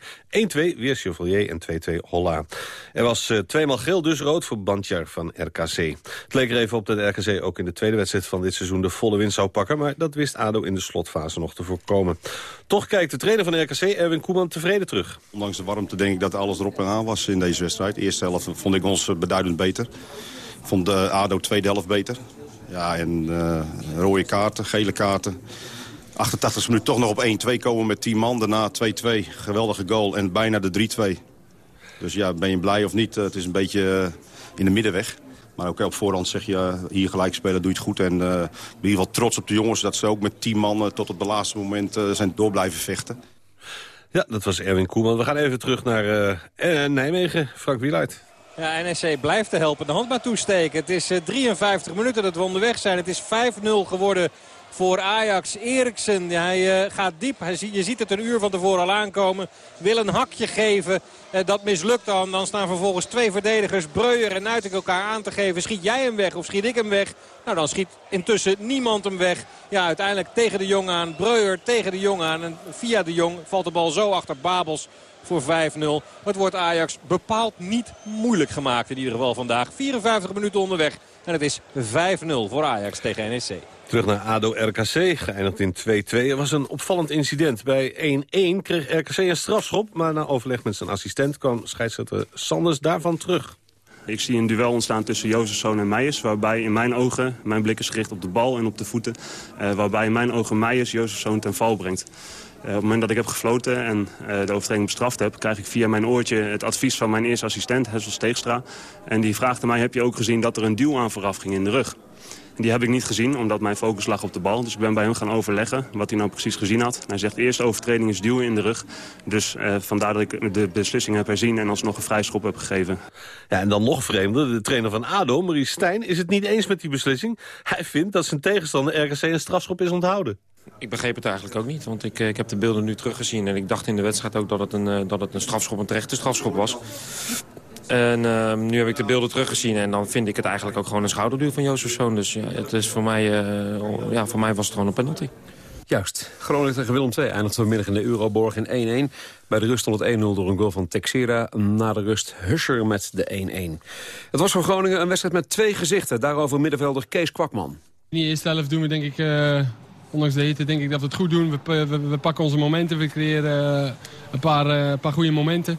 weer Chevalier en 2-2 Holla. Er was uh, tweemaal geel, dus rood voor Bandjar van RKC. Het leek er even op dat RKC ook in de tweede wedstrijd van dit seizoen de volle winst zou pakken. Maar dat wist ADO in de slotfase nog te voorkomen. Toch kijkt de trainer van RKC, Erwin Koeman, tevreden terug. Ondanks de warmte denk ik dat alles erop en aan was in deze wedstrijd. De eerste helft vond ik ons beduidend beter. Vond de ADO tweede helft beter. Ja, en uh, rode kaarten, gele kaarten. 88 minuten toch nog op 1-2 komen met 10 man. Daarna 2-2, geweldige goal en bijna de 3-2. Dus ja, ben je blij of niet? Het is een beetje in de middenweg. Maar ook op voorhand zeg je, hier gelijk spelen doe je het goed. En uh, in ieder geval trots op de jongens dat ze ook met 10 man tot het laatste moment uh, zijn door blijven vechten. Ja, dat was Erwin Koeman. We gaan even terug naar uh, Nijmegen. Frank Wieluid. Ja, NEC blijft de helpende hand maar toesteken. Het is 53 minuten dat we onderweg zijn. Het is 5-0 geworden voor Ajax. Eriksen, hij uh, gaat diep. Je ziet het een uur van tevoren al aankomen. Wil een hakje geven. Uh, dat mislukt dan. Dan staan vervolgens twee verdedigers, Breuer en Nuiting elkaar aan te geven. Schiet jij hem weg of schiet ik hem weg? Nou, dan schiet intussen niemand hem weg. Ja, uiteindelijk tegen de Jong aan. Breuer tegen de Jong aan. En via de Jong valt de bal zo achter Babels voor 5-0. Het wordt Ajax bepaald niet moeilijk gemaakt in ieder geval vandaag. 54 minuten onderweg. En het is 5-0 voor Ajax tegen NEC. Terug naar ADO-RKC, geëindigd in 2-2. Er was een opvallend incident. Bij 1-1 kreeg RKC een strafschop... maar na overleg met zijn assistent kwam scheidsrechter Sanders daarvan terug. Ik zie een duel ontstaan tussen Jozefzoon en Meijers... waarbij in mijn ogen, mijn blik is gericht op de bal en op de voeten... Uh, waarbij in mijn ogen Meijers Jozefzoon ten val brengt. Uh, op het moment dat ik heb gefloten en uh, de overtreding bestraft heb... krijg ik via mijn oortje het advies van mijn eerste assistent, Hessel Steegstra. En die vraagde mij, heb je ook gezien dat er een duw aan vooraf ging in de rug? Die heb ik niet gezien, omdat mijn focus lag op de bal. Dus ik ben bij hem gaan overleggen wat hij nou precies gezien had. Hij zegt, eerste overtreding is duwen in de rug. Dus uh, vandaar dat ik de beslissing heb herzien en alsnog een vrijschop heb gegeven. Ja, en dan nog vreemder, de trainer van ADO, Maurice Stijn, is het niet eens met die beslissing. Hij vindt dat zijn tegenstander RKC een strafschop is onthouden. Ik begreep het eigenlijk ook niet, want ik, ik heb de beelden nu teruggezien... en ik dacht in de wedstrijd ook dat het een, dat het een strafschop, een terechte strafschop was. En uh, nu heb ik de beelden teruggezien en dan vind ik het eigenlijk ook gewoon een schouderduw van Jozefzoon. Dus ja, het is voor, mij, uh, ja, voor mij was het gewoon een penalty. Juist. Groningen tegen Willem II eindigt vanmiddag in de Euroborg in 1-1. Bij de rust stond het 1-0 door een goal van Texera. Na de rust Huscher met de 1-1. Het was voor Groningen een wedstrijd met twee gezichten. Daarover middenvelder Kees Kwakman. In de eerste helft doen we denk ik... Uh ondanks de hitte denk ik dat we het goed doen. We, we, we pakken onze momenten, we creëren uh, een paar, uh, paar goede momenten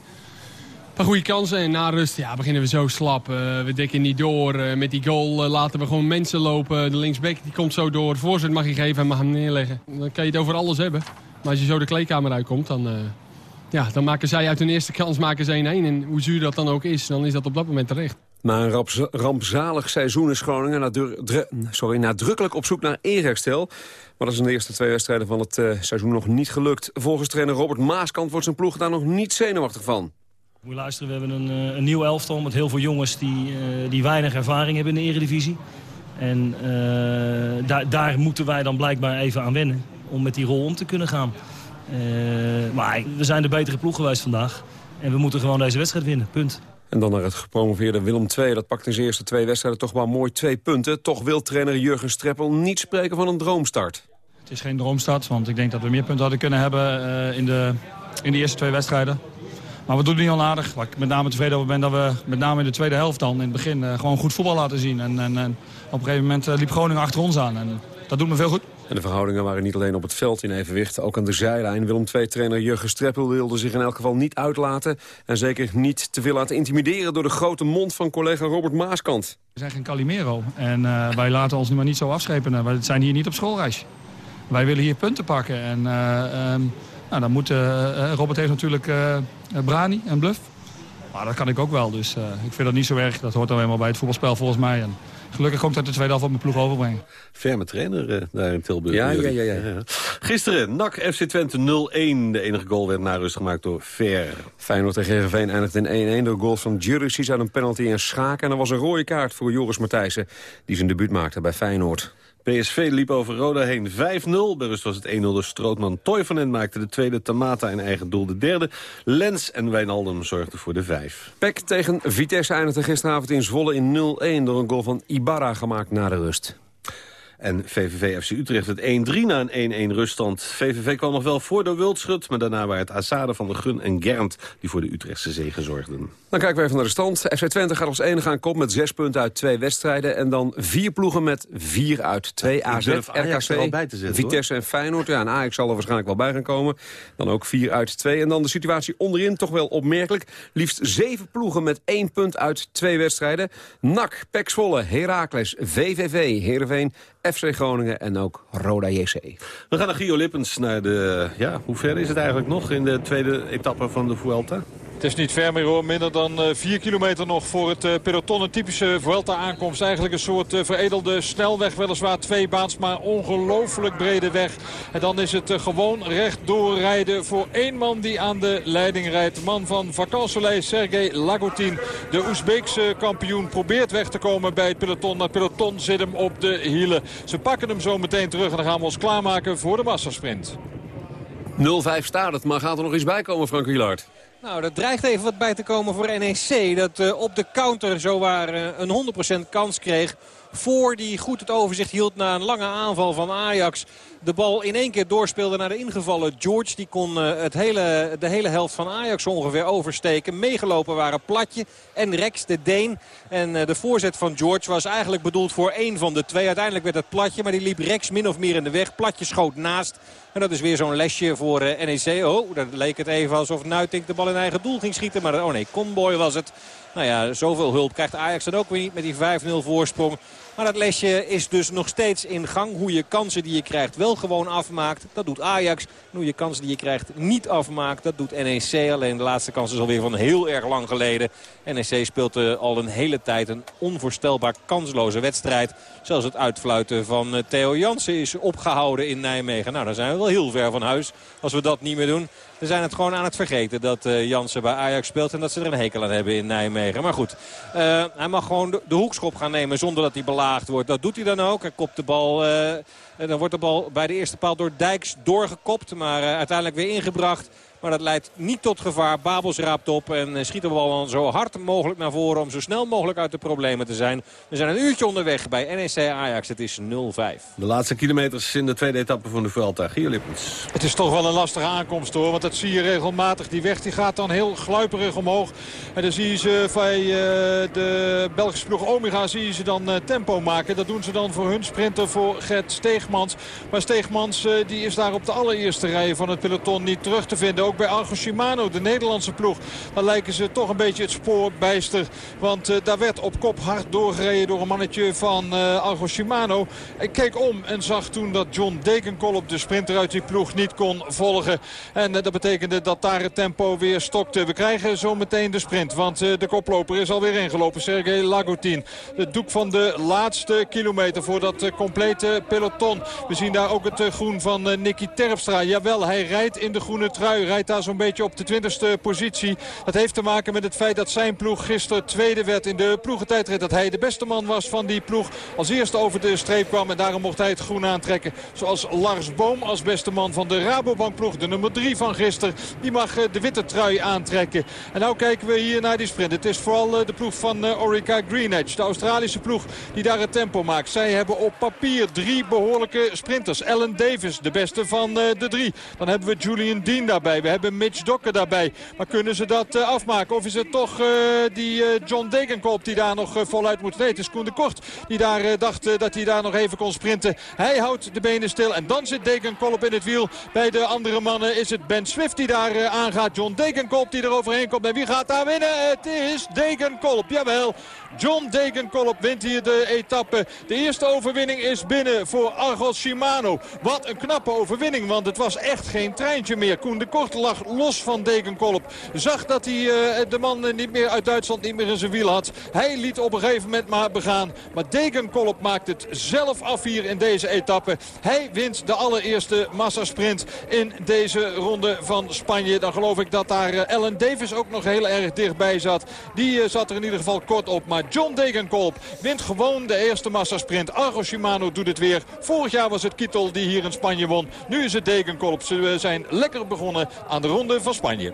paar goede kansen. En na rust ja, beginnen we zo slap. Uh, we dekken niet door. Uh, met die goal uh, laten we gewoon mensen lopen. De linksback die komt zo door. Voorzet mag je geven en mag hem neerleggen. Dan kan je het over alles hebben. Maar als je zo de kleedkamer uitkomt, dan, ja, dan maken zij uit hun eerste kans maken ze 1-1. En hoe zuur dat dan ook is, dan is dat op dat moment terecht. Na een rampzalig seizoen is Groningen sorry, nadrukkelijk op zoek naar eerherstel. Maar dat is in de eerste twee wedstrijden van het seizoen nog niet gelukt. Volgens trainer Robert Maaskant wordt zijn ploeg daar nog niet zenuwachtig van. Moet je luisteren, we hebben een, een nieuw elftal met heel veel jongens die, uh, die weinig ervaring hebben in de eredivisie. En uh, daar, daar moeten wij dan blijkbaar even aan wennen om met die rol om te kunnen gaan. Uh, maar we zijn de betere ploeg geweest vandaag. En we moeten gewoon deze wedstrijd winnen, punt. En dan naar het gepromoveerde Willem II. Dat pakt in zijn eerste twee wedstrijden toch wel mooi twee punten. Toch wil trainer Jurgen Streppel niet spreken van een droomstart. Het is geen droomstart, want ik denk dat we meer punten hadden kunnen hebben in, de, in de eerste twee wedstrijden. Maar we doen het niet al aardig. Waar ik met name tevreden over ben dat we met name in de tweede helft dan in het begin uh, gewoon goed voetbal laten zien. En, en, en op een gegeven moment uh, liep Groningen achter ons aan. En dat doet me veel goed. En de verhoudingen waren niet alleen op het veld in evenwicht, ook aan de zijlijn. Willem II-trainer Jurgen Streppel wilde zich in elk geval niet uitlaten... en zeker niet te veel laten intimideren door de grote mond van collega Robert Maaskant. We zijn geen Calimero en uh, wij laten ons nu maar niet zo afschepen. We zijn hier niet op schoolreis. Wij willen hier punten pakken en... Um, nou, dan moet, uh, Robert heeft natuurlijk uh, Brani en Bluff. Maar dat kan ik ook wel, dus uh, ik vind dat niet zo erg. Dat hoort dan helemaal bij het voetbalspel volgens mij. En gelukkig komt uit de tweede helft op mijn ploeg overbrengen. Ferme trainer daar in Tilburg. Ja, ja, ja, ja. Gisteren, NAC FC Twente 0-1. De enige goal werd na rust gemaakt door Ver. Feyenoord tegen Heerenveen eindigde in 1-1 door goals van Juricic uit een penalty en Schaken. En er was een rode kaart voor Joris Matthijssen, die zijn debuut maakte bij Feyenoord. PSV liep over Roda heen 5-0. Bij rust was het 1-0 door Strootman. Toivonen maakte de tweede, Tamata in eigen doel de derde. Lens en Wijnaldum zorgden voor de vijf. Peck tegen Vitesse eindigde gisteravond in Zwolle in 0-1... door een goal van Ibarra gemaakt na de rust. En VVV FC Utrecht het 1-3 na een 1-1 ruststand. VVV kwam nog wel voor de Wildschut, maar daarna waren het Assade van de Gun en Gernd... die voor de Utrechtse zege zorgden. Dan kijken we even naar de stand. FC Twente gaat als enige aan kop met zes punten uit twee wedstrijden... en dan vier ploegen met vier uit twee AZ, RKC, bij te zetten, Vitesse en Feyenoord. Ja, en Ajax zal er waarschijnlijk wel bij gaan komen. Dan ook vier uit twee. En dan de situatie onderin toch wel opmerkelijk. Liefst zeven ploegen met één punt uit twee wedstrijden. NAC, PEC Zwolle, Heracles, VVV, Heerenveen FC Groningen en ook Roda JC. We gaan naar Gio Lippens. Naar de, ja, hoe ver is het eigenlijk nog in de tweede etappe van de Vuelta? Het is niet ver meer hoor. Minder dan 4 uh, kilometer nog voor het uh, peloton. Een typische Vuelta-aankomst. Eigenlijk een soort uh, veredelde snelweg. Weliswaar twee baans, maar ongelooflijk brede weg. En dan is het gewoon recht doorrijden voor één man die aan de leiding rijdt. Man van Vacansoleil, Sergej Lagotin. De Oezbeekse kampioen probeert weg te komen bij het peloton. Het peloton zit hem op de hielen. Ze pakken hem zo meteen terug en dan gaan we ons klaarmaken voor de massasprint. 0-5 staat het, maar gaat er nog iets bij komen, Frank Wielaert? Nou, er dreigt even wat bij te komen voor NEC. Dat uh, op de counter zowaar uh, een 100% kans kreeg. Voor die goed het overzicht hield na een lange aanval van Ajax. De bal in één keer doorspeelde naar de ingevallen George. Die kon uh, het hele, de hele helft van Ajax ongeveer oversteken. Meegelopen waren Platje en Rex, de Deen. En uh, de voorzet van George was eigenlijk bedoeld voor één van de twee. Uiteindelijk werd het Platje, maar die liep Rex min of meer in de weg. Platje schoot naast. En dat is weer zo'n lesje voor uh, NEC. Oh, dan leek het even alsof Nuitink de bal in eigen doel ging schieten. Maar oh nee, Conboy was het. Nou ja, zoveel hulp krijgt Ajax dan ook weer niet met die 5-0 voorsprong. Maar dat lesje is dus nog steeds in gang. Hoe je kansen die je krijgt wel gewoon afmaakt. Dat doet Ajax. Hoe je kansen die je krijgt niet afmaakt. Dat doet NEC. Alleen de laatste kans is alweer van heel erg lang geleden. NEC speelt uh, al een hele tijd een onvoorstelbaar kansloze wedstrijd. Zelfs het uitfluiten van uh, Theo Jansen is opgehouden in Nijmegen. Nou, daar zijn we wel heel ver van huis als we dat niet meer doen. We zijn het gewoon aan het vergeten dat uh, Jansen bij Ajax speelt. En dat ze er een hekel aan hebben in Nijmegen. Maar goed, uh, hij mag gewoon de, hoekschop gaan nemen zonder dat hij belaagd wordt. Dat doet hij dan ook. Hij kopt de bal... Uh, en dan wordt de bal bij de eerste paal door Dijks doorgekopt. Maar uiteindelijk weer ingebracht. Maar dat leidt niet tot gevaar. Babels raapt op en schiet de bal dan zo hard mogelijk naar voren... om zo snel mogelijk uit de problemen te zijn. We zijn een uurtje onderweg bij NEC Ajax. Het is 0-5. De laatste kilometers in de tweede etappe van de Vuelta. Gio Lippens. Het is toch wel een lastige aankomst hoor. Want dat zie je regelmatig. Die weg die gaat dan heel gluiperig omhoog. En dan zie je ze bij uh, de Belgische ploeg Omega zie je ze dan uh, tempo maken. Dat doen ze dan voor hun sprinter voor Gert Steegmans. Maar Steegmans die is daar op de allereerste rij van het peloton niet terug te vinden. Ook bij Argo Shimano, de Nederlandse ploeg. Dan lijken ze toch een beetje het spoor bijster. Want uh, daar werd op kop hard doorgereden door een mannetje van uh, Argo Shimano. Ik keek om en zag toen dat John Degenkolb, de sprinter uit die ploeg, niet kon volgen. En uh, dat betekende dat daar het tempo weer stokte. We krijgen zo meteen de sprint, want de koploper is alweer ingelopen. Sergej Lagotin. De doek van de laatste kilometer voor dat complete peloton. We zien daar ook het groen van Nicky Terpstra. Jawel, hij rijdt in de groene trui. Daar zo'n beetje op de 20ste positie. Dat heeft te maken met het feit dat zijn ploeg gisteren tweede werd in de ploegentijdrit. Dat hij de beste man was van die ploeg. Als eerste over de streep kwam en daarom mocht hij het groen aantrekken. Zoals Lars Boom als beste man van de Rabobank ploeg. De nummer 3 van gisteren. Die mag de witte trui aantrekken. En nou kijken we hier naar die sprint. Het is vooral de ploeg van Orica Greenedge. De Australische ploeg die daar het tempo maakt. Zij hebben op papier drie behoorlijke sprinters. Ellen Davis, de beste van de drie. Dan hebben we Julian Dean daarbij. We hebben Mitch Dokker daarbij. Maar kunnen ze dat uh, afmaken? Of is het toch uh, die uh, John Degenkolb die daar nog voluit moet? Nee, het is Koen de Kort die daar dacht dat hij daar nog even kon sprinten. Hij houdt de benen stil en dan zit Degenkolb in het wiel. Bij de andere mannen is het Ben Swift die daar aangaat. John Degenkolb die er overheen komt. En wie gaat daar winnen? Het is Degenkolb, jawel. John Degenkolb wint hier de etappe. De eerste overwinning is binnen voor Argos Shimano. Wat een knappe overwinning, want het was echt geen treintje meer. Koen de Kort lag los van Degenkolb. Zag dat hij uh, de man niet meer uit Duitsland niet meer in zijn wiel had. Hij liet op een gegeven moment maar begaan. Maar Degenkolb maakt het zelf af hier in deze etappe. Hij wint de allereerste massasprint in deze ronde van Spanje. Dan geloof ik dat daar uh, Ellen Davis ook nog heel erg dichtbij zat. Die zat er in ieder geval kort op. Maar John Degenkolb wint gewoon de eerste massasprint. Argo Shimano doet het weer. Vorig jaar was het Kittel die hier in Spanje won. Nu is het Degenkolb. Ze zijn lekker begonnen aan de ronde van Spanje.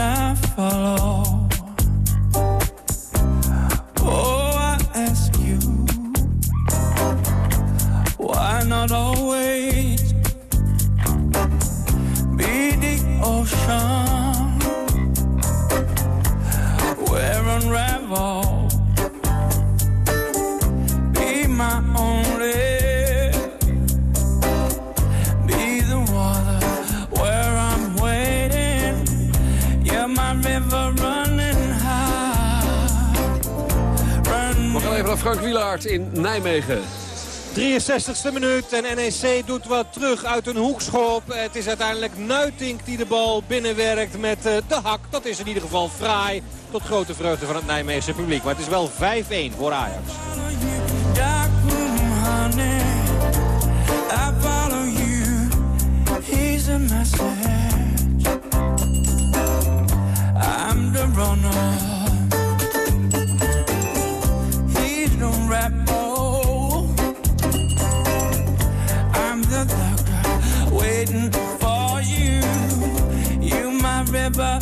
I follow? Oh, I ask you, why not always be the ocean where unravel? Frank Wielaert in Nijmegen. 63ste minuut en NEC doet wat terug uit een hoekschop. Het is uiteindelijk Nuitink die de bal binnenwerkt met eh, de hak. Dat is in ieder geval fraai. Tot grote vreugde van het Nijmeegse publiek. Maar het is wel 5-1 voor Ajax. I'm the runner. The doctor waiting for you. You, my river,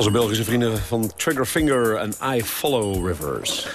Onze Belgische vrienden van Triggerfinger en I Follow Rivers.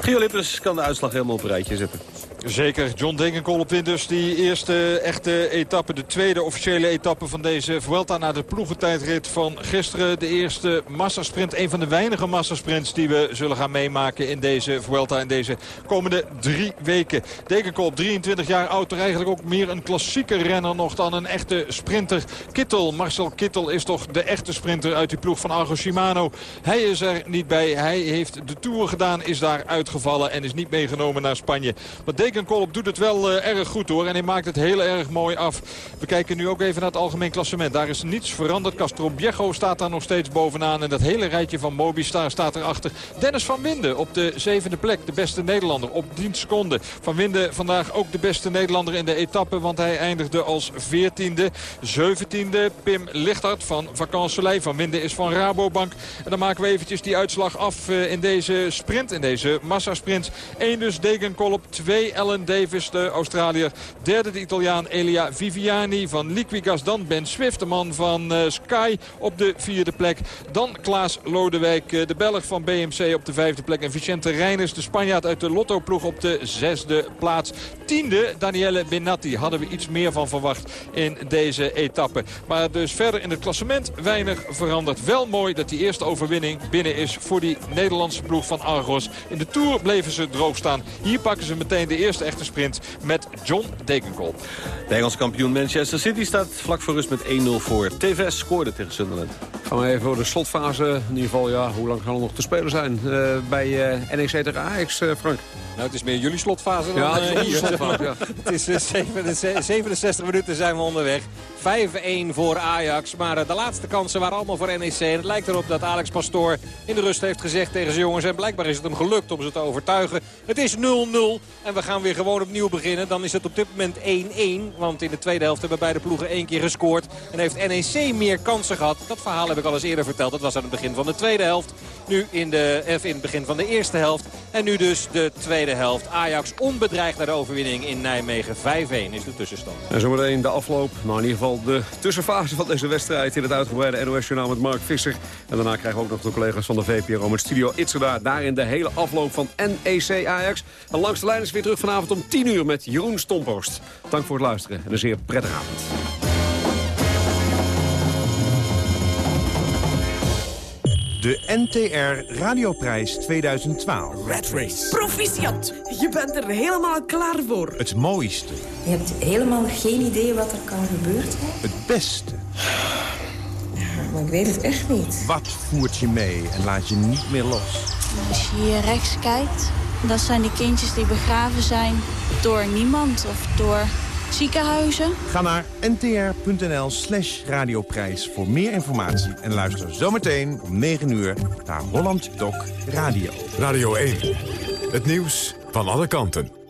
Gio Lippes kan de uitslag helemaal op een rijtje zetten. Zeker, John Degenkolb wint dus die eerste echte etappe. De tweede officiële etappe van deze Vuelta na de ploegentijdrit van gisteren. De eerste massasprint, een van de weinige massasprints die we zullen gaan meemaken in deze Vuelta. In deze komende drie weken. Degenkolb, 23 jaar oud, eigenlijk ook meer een klassieke renner nog dan een echte sprinter. Kittel, Marcel Kittel is toch de echte sprinter uit die ploeg van Argo Shimano. Hij is er niet bij. Hij heeft de Tour gedaan, is daar uitgevallen en is niet meegenomen naar Spanje. Maar Degenkolb doet het wel eh, erg goed hoor. En hij maakt het heel erg mooi af. We kijken nu ook even naar het algemeen klassement. Daar is niets veranderd. Castro Viejo staat daar nog steeds bovenaan. En dat hele rijtje van Mobistar staat erachter. Dennis van Winden op de zevende plek. De beste Nederlander op 10 seconden. Van Winden vandaag ook de beste Nederlander in de etappe. Want hij eindigde als 14e. 17e Pim Lichthart van Soleil. Van Winden is van Rabobank. En dan maken we eventjes die uitslag af eh, in deze sprint. In deze massasprint. 1 dus Degenkolb. 2 Ellen Davis, de Australiër. Derde de Italiaan Elia Viviani van Liquigas. Dan Ben Swift, de man van eh, Sky op de vierde plek. Dan Klaas Lodewijk, eh, de Belg van BMC op de vijfde plek. En Vicente Reines, de Spanjaard uit de Lotto-ploeg op de zesde plaats. Tiende Daniele Benatti. Hadden we iets meer van verwacht in deze etappe. Maar dus verder in het klassement weinig veranderd. Wel mooi dat die eerste overwinning binnen is voor die Nederlandse ploeg van Argos. In de Tour bleven ze droog staan. Hier pakken ze meteen de eerste echte sprint met John Degenkolb. De Engelse kampioen Manchester City staat vlak voor rust met 1-0 voor. TVS scoorde tegen Sunderland. Gaan we even voor de slotfase. In ieder geval, ja, hoe lang gaan er nog te spelen zijn? Uh, bij uh, NEC tegen Ajax, uh, Frank. Nou, het is meer jullie slotfase dan ja, uh, hier. Slotfase, ja. het is 67, 67 minuten zijn we onderweg. 5-1 voor Ajax. Maar de laatste kansen waren allemaal voor NEC. En het lijkt erop dat Alex Pastoor in de rust heeft gezegd tegen zijn jongens. En blijkbaar is het hem gelukt om ze te overtuigen. Het is 0-0. En we gaan weer gewoon opnieuw beginnen. Dan is het op dit moment 1-1. Want in de tweede helft hebben beide ploegen één keer gescoord. En heeft NEC meer kansen gehad. Dat verhaal heb ik al eens eerder verteld. Dat was aan het begin van de tweede helft. Nu in, de, in het begin van de eerste helft. En nu dus de tweede helft. Ajax onbedreigd naar de overwinning in Nijmegen. 5-1 is de tussenstand. En zometeen de afloop, nou in ieder geval de tussenfase van deze wedstrijd... in het uitgebreide NOS-journaal met Mark Visser. En daarna krijgen we ook nog de collega's van de VPRO met Studio Itzerda. Daarin de hele afloop van NEC Ajax. En langs de lijn is weer terug vanavond om 10 uur met Jeroen Stomporst. Dank voor het luisteren en een zeer prettige avond. De NTR Radioprijs 2012. Red Race. Proficiat. Je bent er helemaal klaar voor. Het mooiste. Je hebt helemaal geen idee wat er kan gebeuren. Het beste. Ja, maar ik weet het echt niet. Wat voert je mee en laat je niet meer los? Als je hier rechts kijkt, dat zijn die kindjes die begraven zijn door niemand of door ziekenhuizen. Ga naar ntr.nl slash radioprijs voor meer informatie. En luister zometeen om 9 uur naar Holland Doc Radio. Radio 1. Het nieuws van alle kanten.